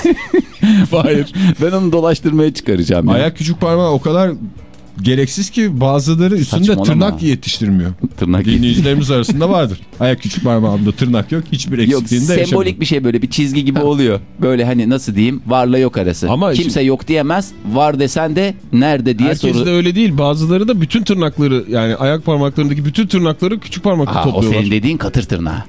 Speaker 5: Hayır.
Speaker 4: Ben onu dolaştırmaya çıkaracağım. ya.
Speaker 3: Ayak küçük parmağı o kadar gereksiz ki bazıları üstünde
Speaker 4: Saçmalama.
Speaker 3: tırnak yetiştirmiyor.
Speaker 4: Tırnak
Speaker 3: Dinleyicilerimiz arasında vardır. Ayak küçük parmağımda tırnak yok. Hiçbir
Speaker 4: Yok
Speaker 3: eksikliğinde
Speaker 4: sembolik
Speaker 3: yaşamıyor.
Speaker 4: bir şey böyle bir çizgi gibi oluyor. Böyle hani nasıl diyeyim varla yok arası.
Speaker 5: Ama
Speaker 4: Kimse
Speaker 5: şimdi-
Speaker 4: yok diyemez. Var desen de nerede diye
Speaker 5: Herkes
Speaker 4: soru.
Speaker 5: de öyle değil. Bazıları da bütün tırnakları yani ayak parmaklarındaki bütün tırnakları küçük parmakla
Speaker 4: Aa, o
Speaker 5: topluyorlar.
Speaker 4: senin dediğin katır tırnağı.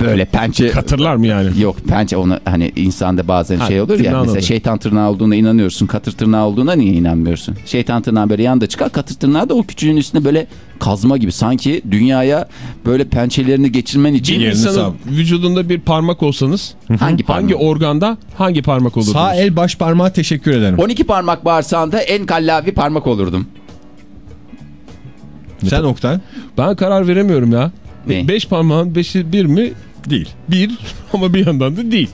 Speaker 4: Böyle pençe
Speaker 5: Katırlar mı yani?
Speaker 4: Yok pençe onu hani insanda bazen
Speaker 5: Ha,
Speaker 4: şey olur ya mesela
Speaker 5: anladım.
Speaker 4: şeytan tırnağı olduğuna inanıyorsun katır tırnağı olduğuna niye inanmıyorsun? Şeytan tırnağı böyle yanda çıkar katır tırnağı da o küçüğün üstüne böyle kazma gibi sanki dünyaya böyle pençelerini geçirmen için
Speaker 5: Bir insanın
Speaker 3: sağ-
Speaker 5: vücudunda bir parmak olsanız
Speaker 4: hangi parmak?
Speaker 5: hangi organda hangi parmak olurdunuz?
Speaker 3: Sağ el baş parmağı teşekkür ederim.
Speaker 4: 12 parmak bağırsağında en kallavi parmak olurdum.
Speaker 3: Sen Oktay?
Speaker 5: Ben karar veremiyorum ya.
Speaker 4: Ne?
Speaker 5: Beş parmağın beşi bir mi?
Speaker 3: Değil.
Speaker 5: Bir ama bir yandan da değil.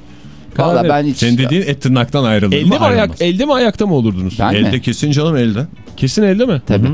Speaker 4: Valla ben hiç...
Speaker 3: Senin dediğin et tırnaktan ayrılır
Speaker 5: Elde
Speaker 3: mı?
Speaker 5: mi ayak, elde mi ayakta mı olurdunuz?
Speaker 4: Ben
Speaker 3: Elde
Speaker 4: mi?
Speaker 3: kesin canım elde.
Speaker 5: Kesin elde mi?
Speaker 4: Tabii.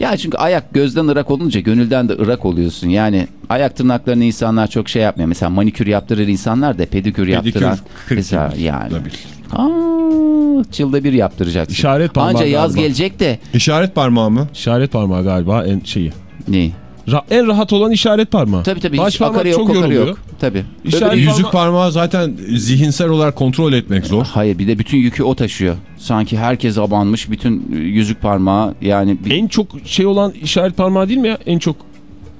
Speaker 4: Ya çünkü ayak gözden ırak olunca gönülden de ırak oluyorsun. Yani ayak tırnaklarını insanlar çok şey yapmıyor. Mesela manikür yaptırır insanlar da pedikür, yaptıran.
Speaker 3: 40
Speaker 4: Mesela yani.
Speaker 3: olabilir.
Speaker 4: Aa, çılda bir yaptıracaksın.
Speaker 5: İşaret parmağı
Speaker 4: Anca yaz
Speaker 5: galiba.
Speaker 4: gelecek de.
Speaker 3: İşaret parmağı mı?
Speaker 5: İşaret parmağı galiba en şeyi.
Speaker 4: Ne?
Speaker 5: Ra- en rahat olan işaret parmağı.
Speaker 4: Tabii tabii
Speaker 5: Baş parmak
Speaker 4: yok
Speaker 5: çok yoruluyor.
Speaker 4: yok. Tabii.
Speaker 5: İşaret parmağı-
Speaker 3: Yüzük parmağı zaten zihinsel olarak kontrol etmek zor.
Speaker 4: Hayır bir de bütün yükü o taşıyor. Sanki herkes abanmış bütün yüzük parmağı yani bir...
Speaker 5: En çok şey olan işaret parmağı değil mi ya? En çok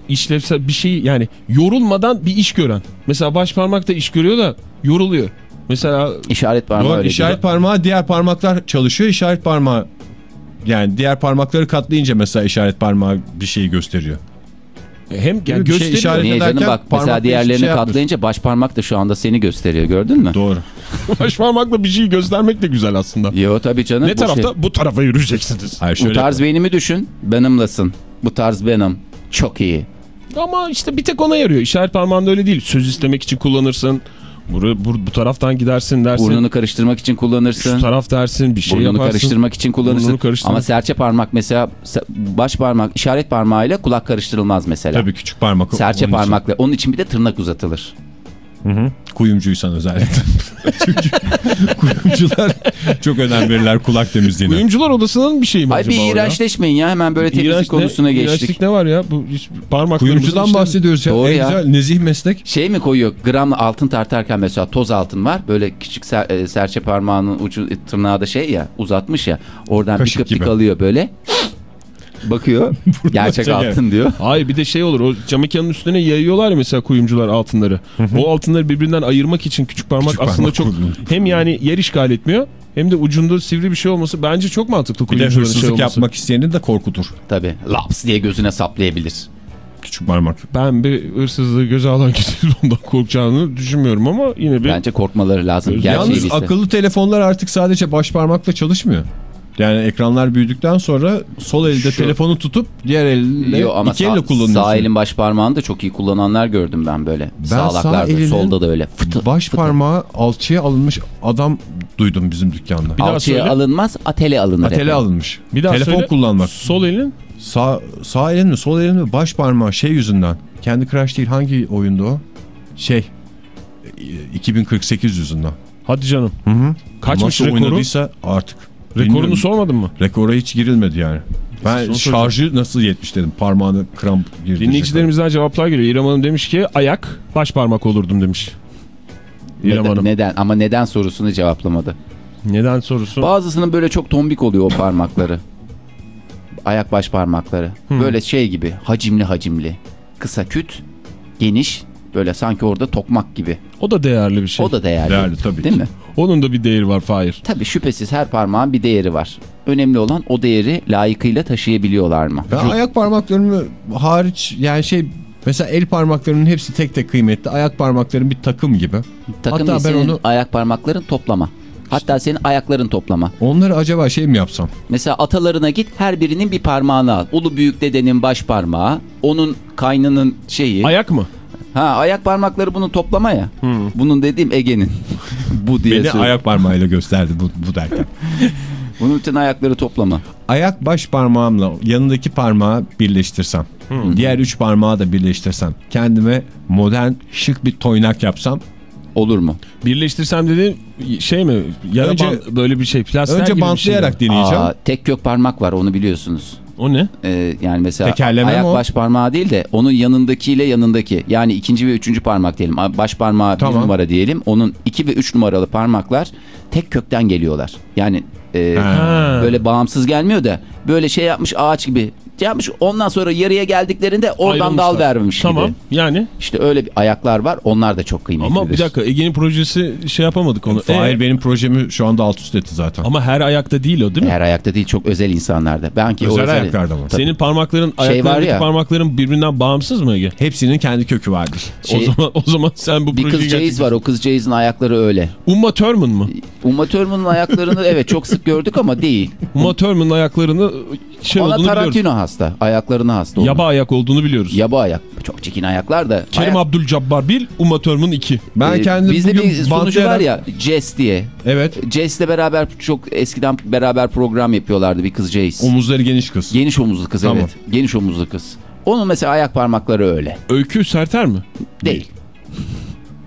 Speaker 5: işlevsel bir şey yani yorulmadan bir iş gören. Mesela baş parmak da iş görüyor da yoruluyor. Mesela
Speaker 4: işaret parmağı
Speaker 3: Doğru,
Speaker 4: öyle
Speaker 3: işaret
Speaker 4: değil.
Speaker 3: parmağı diğer parmaklar çalışıyor. İşaret parmağı yani diğer parmakları katlayınca mesela işaret parmağı bir şeyi gösteriyor.
Speaker 5: Hem yani
Speaker 3: bir şey işaret-
Speaker 4: Niye canım bak mesela diğerlerini
Speaker 3: şey
Speaker 4: katlayınca baş parmak da şu anda seni gösteriyor gördün mü?
Speaker 3: Doğru.
Speaker 5: Baş parmakla bir şeyi göstermek de güzel aslında.
Speaker 4: Yo tabii canım.
Speaker 5: Ne
Speaker 4: bu
Speaker 5: tarafta?
Speaker 4: şey-
Speaker 5: Bu tarafa yürüyeceksiniz.
Speaker 3: Hayır
Speaker 4: Bu
Speaker 3: şöyle.
Speaker 4: tarz beynimi düşün. Benimlesin. Bu tarz benim. Çok iyi.
Speaker 5: Ama işte bir tek ona yarıyor. İşaret parmağında öyle değil. Söz istemek için kullanırsın. Buru, bu, bu taraftan gidersin dersin.
Speaker 4: Burnunu karıştırmak için
Speaker 5: Şu
Speaker 4: kullanırsın.
Speaker 5: taraf dersin bir şey
Speaker 4: Burnunu
Speaker 5: yaparsın.
Speaker 4: karıştırmak için kullanırsın.
Speaker 5: Burnunu karıştırmak.
Speaker 4: Ama serçe parmak mesela se- baş parmak işaret parmağıyla kulak karıştırılmaz mesela.
Speaker 3: Tabii küçük parmak.
Speaker 4: Serçe
Speaker 3: onun için.
Speaker 4: parmakla. Onun için bir de tırnak uzatılır.
Speaker 3: Kuyumcuysan özellikle. Çünkü kuyumcular çok önem verirler kulak temizliğine.
Speaker 5: Uyumcular odasının bir şeyi mi
Speaker 4: Ay
Speaker 5: acaba
Speaker 4: bir iğrençleşmeyin ya. Hemen böyle temizlik
Speaker 5: İğrenç ne-
Speaker 4: konusuna geçtik.
Speaker 5: İğrençlik ne var ya? Bu parmaklarımızın
Speaker 3: Kuyumcudan
Speaker 5: işte-
Speaker 3: bahsediyoruz ya.
Speaker 4: Doğru
Speaker 3: en
Speaker 4: ya.
Speaker 3: güzel nezih meslek.
Speaker 4: Şey mi koyuyor? Gramla altın tartarken mesela toz altın var. Böyle küçük ser- e, serçe parmağının ucu tırnağı da şey ya uzatmış ya. Oradan
Speaker 3: Kaşık
Speaker 4: bir
Speaker 3: gibi.
Speaker 4: alıyor böyle. Bakıyor. Gerçek altın diyor.
Speaker 5: Hayır bir de şey olur o cam mekanın üstüne yayıyorlar ya mesela kuyumcular altınları. o altınları birbirinden ayırmak için küçük parmak
Speaker 3: Küçük
Speaker 5: aslında
Speaker 3: parmak
Speaker 5: çok hem yani yer işgal etmiyor hem de ucunda sivri bir şey olması bence çok mantıklı
Speaker 3: Bir de hırsızlık
Speaker 5: şey olması.
Speaker 3: yapmak isteyeni de korkutur.
Speaker 4: Tabii. Laps diye gözüne saplayabilir.
Speaker 3: Küçük parmak.
Speaker 5: Ben bir hırsızlığı göze alan kişinin ondan korkacağını düşünmüyorum ama yine bir
Speaker 4: Bence korkmaları lazım.
Speaker 5: Yalnız
Speaker 3: akıllı telefonlar artık sadece baş parmakla çalışmıyor. Yani ekranlar büyüdükten sonra sol elde
Speaker 5: Şu-
Speaker 3: telefonu tutup diğer elle
Speaker 4: Yo, ama
Speaker 3: iki
Speaker 4: sağ,
Speaker 3: elle kullanıyorsun.
Speaker 4: sağ elin baş parmağını da çok iyi kullananlar gördüm ben böyle.
Speaker 3: Ben sağ
Speaker 4: Sağlaklarda,
Speaker 3: elinin
Speaker 4: solda da öyle. Fıtı,
Speaker 3: Baş
Speaker 4: fıtı.
Speaker 3: parmağı alçıya alınmış adam duydum bizim dükkanda.
Speaker 5: Bir
Speaker 4: Alçıya
Speaker 5: söyle.
Speaker 4: alınmaz, atele alınır.
Speaker 3: Atele
Speaker 4: efendim.
Speaker 3: alınmış.
Speaker 5: Bir daha
Speaker 3: Telefon
Speaker 5: söyle.
Speaker 3: kullanmak.
Speaker 5: sol elin
Speaker 3: Sağ, sağ elin mi sol elin mi baş parmağı şey yüzünden. Kendi Crash değil hangi oyunda o? Şey e, 2048 yüzünden.
Speaker 5: hadi canım.
Speaker 3: Hı hı.
Speaker 5: Kaçmış
Speaker 3: Nasıl
Speaker 5: rekoru?
Speaker 3: oynadıysa artık.
Speaker 5: Rekorunu
Speaker 3: Bilmiyorum.
Speaker 5: sormadın mı?
Speaker 3: Rekora hiç girilmedi yani. Ben
Speaker 5: Son
Speaker 3: şarjı nasıl yetmiş dedim. Parmağını kramp girdi.
Speaker 5: Dinleyicilerimizden cevaplar geliyor. İrem Hanım demiş ki ayak baş parmak olurdum demiş. İrem
Speaker 4: Neden,
Speaker 5: Hanım.
Speaker 4: neden? Ama neden sorusunu cevaplamadı.
Speaker 5: Neden sorusu?
Speaker 4: Bazısının böyle çok tombik oluyor o parmakları. Ayak baş parmakları.
Speaker 5: Hmm.
Speaker 4: Böyle şey gibi hacimli hacimli. Kısa küt, geniş Böyle sanki orada tokmak gibi.
Speaker 5: O da değerli bir şey.
Speaker 4: O da değerli.
Speaker 3: Değerli tabii
Speaker 4: Değil
Speaker 3: ki.
Speaker 4: mi?
Speaker 5: Onun da bir değeri var Fahir.
Speaker 4: Tabii şüphesiz her parmağın bir değeri var. Önemli olan o değeri layıkıyla taşıyabiliyorlar mı?
Speaker 3: Ben ayak parmaklarımı hariç yani şey mesela el parmaklarının hepsi tek tek kıymetli. Ayak parmaklarım bir takım gibi.
Speaker 4: Takım
Speaker 3: Hatta ben onu
Speaker 4: ayak parmakların toplama. Hatta senin ayakların toplama.
Speaker 3: onları acaba şey mi yapsam?
Speaker 4: Mesela atalarına git her birinin bir parmağını al. Ulu büyük dedenin baş parmağı, onun kaynının şeyi.
Speaker 5: Ayak mı?
Speaker 4: ha ayak parmakları bunun toplama ya. Bunun dediğim Ege'nin. Bu diye
Speaker 3: Beni ayak parmağıyla gösterdi bu, bu derken.
Speaker 4: Bunun için ayakları toplama.
Speaker 3: Ayak baş parmağımla yanındaki parmağı birleştirsem. Diğer üç parmağı da birleştirsem. Kendime modern şık bir toynak yapsam.
Speaker 4: Olur mu?
Speaker 5: Birleştirsem dediğin şey mi? Yara
Speaker 3: Önce-
Speaker 5: bant- böyle bir şey. Plaster
Speaker 3: Önce
Speaker 5: gibi şey
Speaker 3: bantlayarak deneyeceğim.
Speaker 4: Aa, tek kök parmak var onu biliyorsunuz.
Speaker 5: O ne?
Speaker 4: Ee, yani mesela
Speaker 3: Tekerleme
Speaker 4: ayak baş parmağı değil de onun yanındakiyle yanındaki yani ikinci ve üçüncü parmak diyelim. Baş parmağı
Speaker 3: Tamam.
Speaker 4: bir numara diyelim. Onun iki ve üç numaralı parmaklar tek kökten geliyorlar. Yani e,
Speaker 5: Ha.
Speaker 4: böyle bağımsız gelmiyor da böyle şey yapmış ağaç gibi yapmış. Ondan sonra yarıya geldiklerinde oradan dal vermiş
Speaker 5: Tamam
Speaker 4: gibi.
Speaker 5: yani.
Speaker 4: İşte öyle bir ayaklar var. Onlar da çok kıymetlidir.
Speaker 5: Ama bir dakika Ege'nin projesi şey yapamadık onu.
Speaker 3: Fahir
Speaker 5: Ee,
Speaker 3: benim projemi şu anda alt üst etti zaten.
Speaker 5: ama her ayakta değil o değil mi?
Speaker 4: Her ayakta değil çok özel insanlarda. Ben ki
Speaker 3: Özel
Speaker 4: özel-
Speaker 3: ayaklarda mı?
Speaker 4: Tabii.
Speaker 5: Senin parmakların,
Speaker 4: Şey var
Speaker 5: ayaklarındaki
Speaker 4: ya.
Speaker 5: parmakların birbirinden bağımsız mı Ege?
Speaker 3: Hepsinin kendi kökü vardır.
Speaker 4: Şey-
Speaker 5: o zaman o zaman sen bu
Speaker 4: bir kızcağız
Speaker 5: gerçekten-
Speaker 4: var. O kızcağızın ayakları öyle.
Speaker 5: Uma Thurman mı?
Speaker 4: Uma Thurman'ın ayaklarını evet çok sık gördük ama değil.
Speaker 5: Uma Thurman'ın ayaklarını şey
Speaker 4: Ona
Speaker 5: olduğunu biliyoruz.
Speaker 4: Hasta. Ayaklarına hasta. onun.
Speaker 5: Yaba ayak olduğunu biliyoruz.
Speaker 4: Yaba ayak. Çok çekin ayaklar da.
Speaker 5: Kerim
Speaker 4: Ayak-
Speaker 5: Abdülcabbar 1, Uma Thurman 2.
Speaker 3: Ben
Speaker 4: Ee,
Speaker 3: kendim
Speaker 4: Bizde
Speaker 3: bugün
Speaker 4: bir sunucu var ya Jess diye.
Speaker 3: Evet.
Speaker 4: Jess'le beraber çok eskiden beraber program yapıyorlardı bir kız Jess.
Speaker 3: Omuzları geniş kız.
Speaker 4: Geniş omuzlu kız
Speaker 3: Tamam.
Speaker 4: evet. Geniş omuzlu kız. Onun mesela ayak parmakları öyle.
Speaker 5: Öykü Serter mi?
Speaker 4: Değil.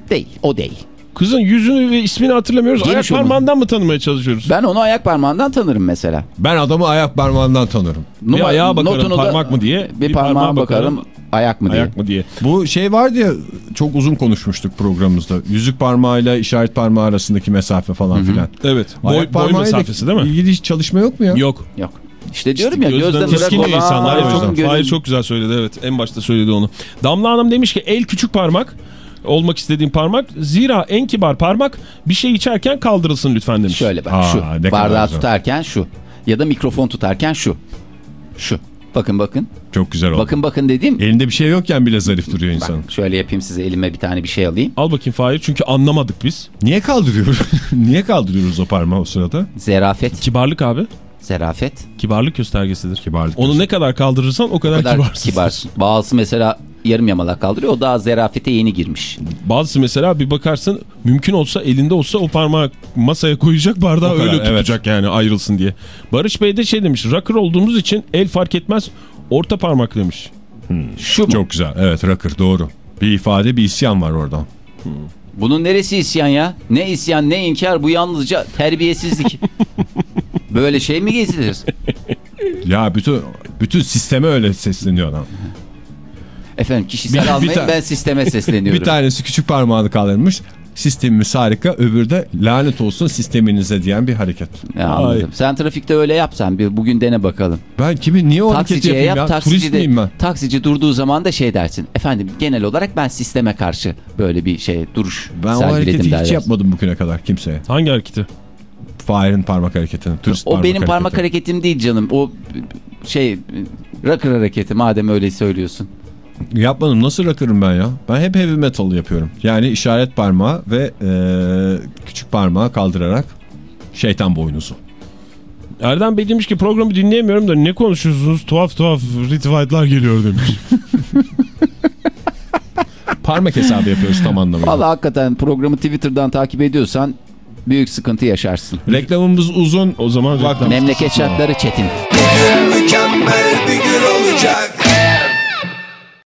Speaker 4: Değil. O değil.
Speaker 5: Kızın yüzünü ve ismini hatırlamıyoruz.
Speaker 4: Geniş
Speaker 5: Ayak
Speaker 4: omuz.
Speaker 5: parmağından mı tanımaya çalışıyoruz?
Speaker 4: Ben onu ayak parmağından tanırım mesela.
Speaker 3: Ben adamı ayak parmağından tanırım.
Speaker 5: Bir
Speaker 4: Numara-
Speaker 5: ayağa bakarım
Speaker 4: notunu da-
Speaker 5: parmak mı diye.
Speaker 4: Bir, parmağa bakarım, ayak mı diye.
Speaker 5: Ayak mı diye.
Speaker 3: Bu şey vardı ya çok uzun konuşmuştuk programımızda. Yüzük parmağıyla işaret parmağı arasındaki mesafe falan filan.
Speaker 5: Evet. Boy,
Speaker 3: Ayak
Speaker 5: boy mesafesi değil mi?
Speaker 3: İlgili hiç çalışma yok mu ya?
Speaker 5: Yok.
Speaker 4: Yok. İşte diyorum ya
Speaker 5: Gözden
Speaker 4: gözden ırak
Speaker 5: tiskiniyor
Speaker 4: olan
Speaker 5: insanlar. Fahir çok güzel söyledi evet. En başta söyledi onu. Damla Hanım demiş ki el küçük parmak olmak istediğim parmak. Zira en kibar parmak bir şey içerken kaldırılsın lütfen demiş.
Speaker 4: Şöyle bak
Speaker 3: Aa,
Speaker 4: şu. Bardağı
Speaker 3: güzel.
Speaker 4: tutarken şu. Ya da mikrofon tutarken şu. Şu. Bakın bakın.
Speaker 3: Çok güzel oldu.
Speaker 4: Bakın bakın dediğim.
Speaker 3: Elinde bir şey yokken bile zarif duruyor insanın.
Speaker 4: Bak, şöyle yapayım size elime bir tane bir şey alayım.
Speaker 5: Al bakayım Fahir çünkü anlamadık biz.
Speaker 3: Niye kaldırıyoruz? Niye kaldırıyoruz o parmağı o sırada?
Speaker 4: Zerafet.
Speaker 5: Kibarlık abi.
Speaker 4: Zerafet.
Speaker 5: Kibarlık göstergesidir.
Speaker 3: Kibarlık.
Speaker 5: Onu ne kadar kaldırırsan o kadar,
Speaker 4: O kadar
Speaker 5: kibarsın.
Speaker 4: kibar. Bazısı mesela yarım yamalak kaldırıyor. O daha zerafete yeni girmiş.
Speaker 5: Bazısı mesela bir bakarsın mümkün olsa elinde olsa o parmağı masaya koyacak bardağı
Speaker 3: O kadar,
Speaker 5: öyle tutacak yani ayrılsın diye. Barış Bey de şey demiş rocker olduğumuz için el fark etmez orta parmak demiş.
Speaker 4: Şu mu?
Speaker 3: Çok güzel. Evet rocker doğru. Bir ifade bir isyan var orada.
Speaker 4: Bunun neresi isyan ya? Ne isyan ne inkar bu yalnızca terbiyesizlik. Böyle şey mi gezilir?
Speaker 3: Ya bütün bütün sisteme öyle sesleniyor adam.
Speaker 4: Efendim kişisel
Speaker 3: Bir- bir
Speaker 4: almayın
Speaker 3: ta-
Speaker 4: ben sisteme sesleniyorum.
Speaker 3: Bir tanesi küçük parmağını kaldırmış. Sistemimiz harika. Öbürü de lanet olsun sisteminize diyen bir hareket.
Speaker 4: Ya anladım. Sen trafikte öyle yapsan bir bugün dene bakalım.
Speaker 3: Ben kimi niye o hareketi yapayım
Speaker 4: yap
Speaker 3: ya?
Speaker 4: taksici
Speaker 3: Turist
Speaker 4: de,
Speaker 3: miyim ben?
Speaker 4: taksici durduğu zaman da şey dersin. Efendim genel olarak ben sisteme karşı böyle bir şey duruş
Speaker 3: Ben o hareketi hiç yapmadım bugüne kadar kimseye.
Speaker 5: Hangi hareketi?
Speaker 3: Fahir'in parmak hareketini. Turist
Speaker 4: O benim parmak
Speaker 3: hareketi.
Speaker 4: hareketim değil canım. O şey rocker hareketi madem öyle söylüyorsun.
Speaker 3: Yapmadım. Nasıl rakırım ben ya? Ben hep heavy metal yapıyorum. Yani işaret parmağı ve eee, küçük parmağı kaldırarak şeytan boynuzu.
Speaker 5: Erdem Bey demiş ki programı dinleyemiyorum da ne konuşuyorsunuz? Tuhaf tuhaf ritüeller geliyor demiş.
Speaker 3: Parmak hesabı yapıyoruz tam anlamıyla.
Speaker 4: Valla hakikaten programı Twitter'dan takip ediyorsan büyük sıkıntı yaşarsın.
Speaker 3: Reklamımız uzun.
Speaker 5: O zaman reklam.
Speaker 4: Memleket şartları çetin.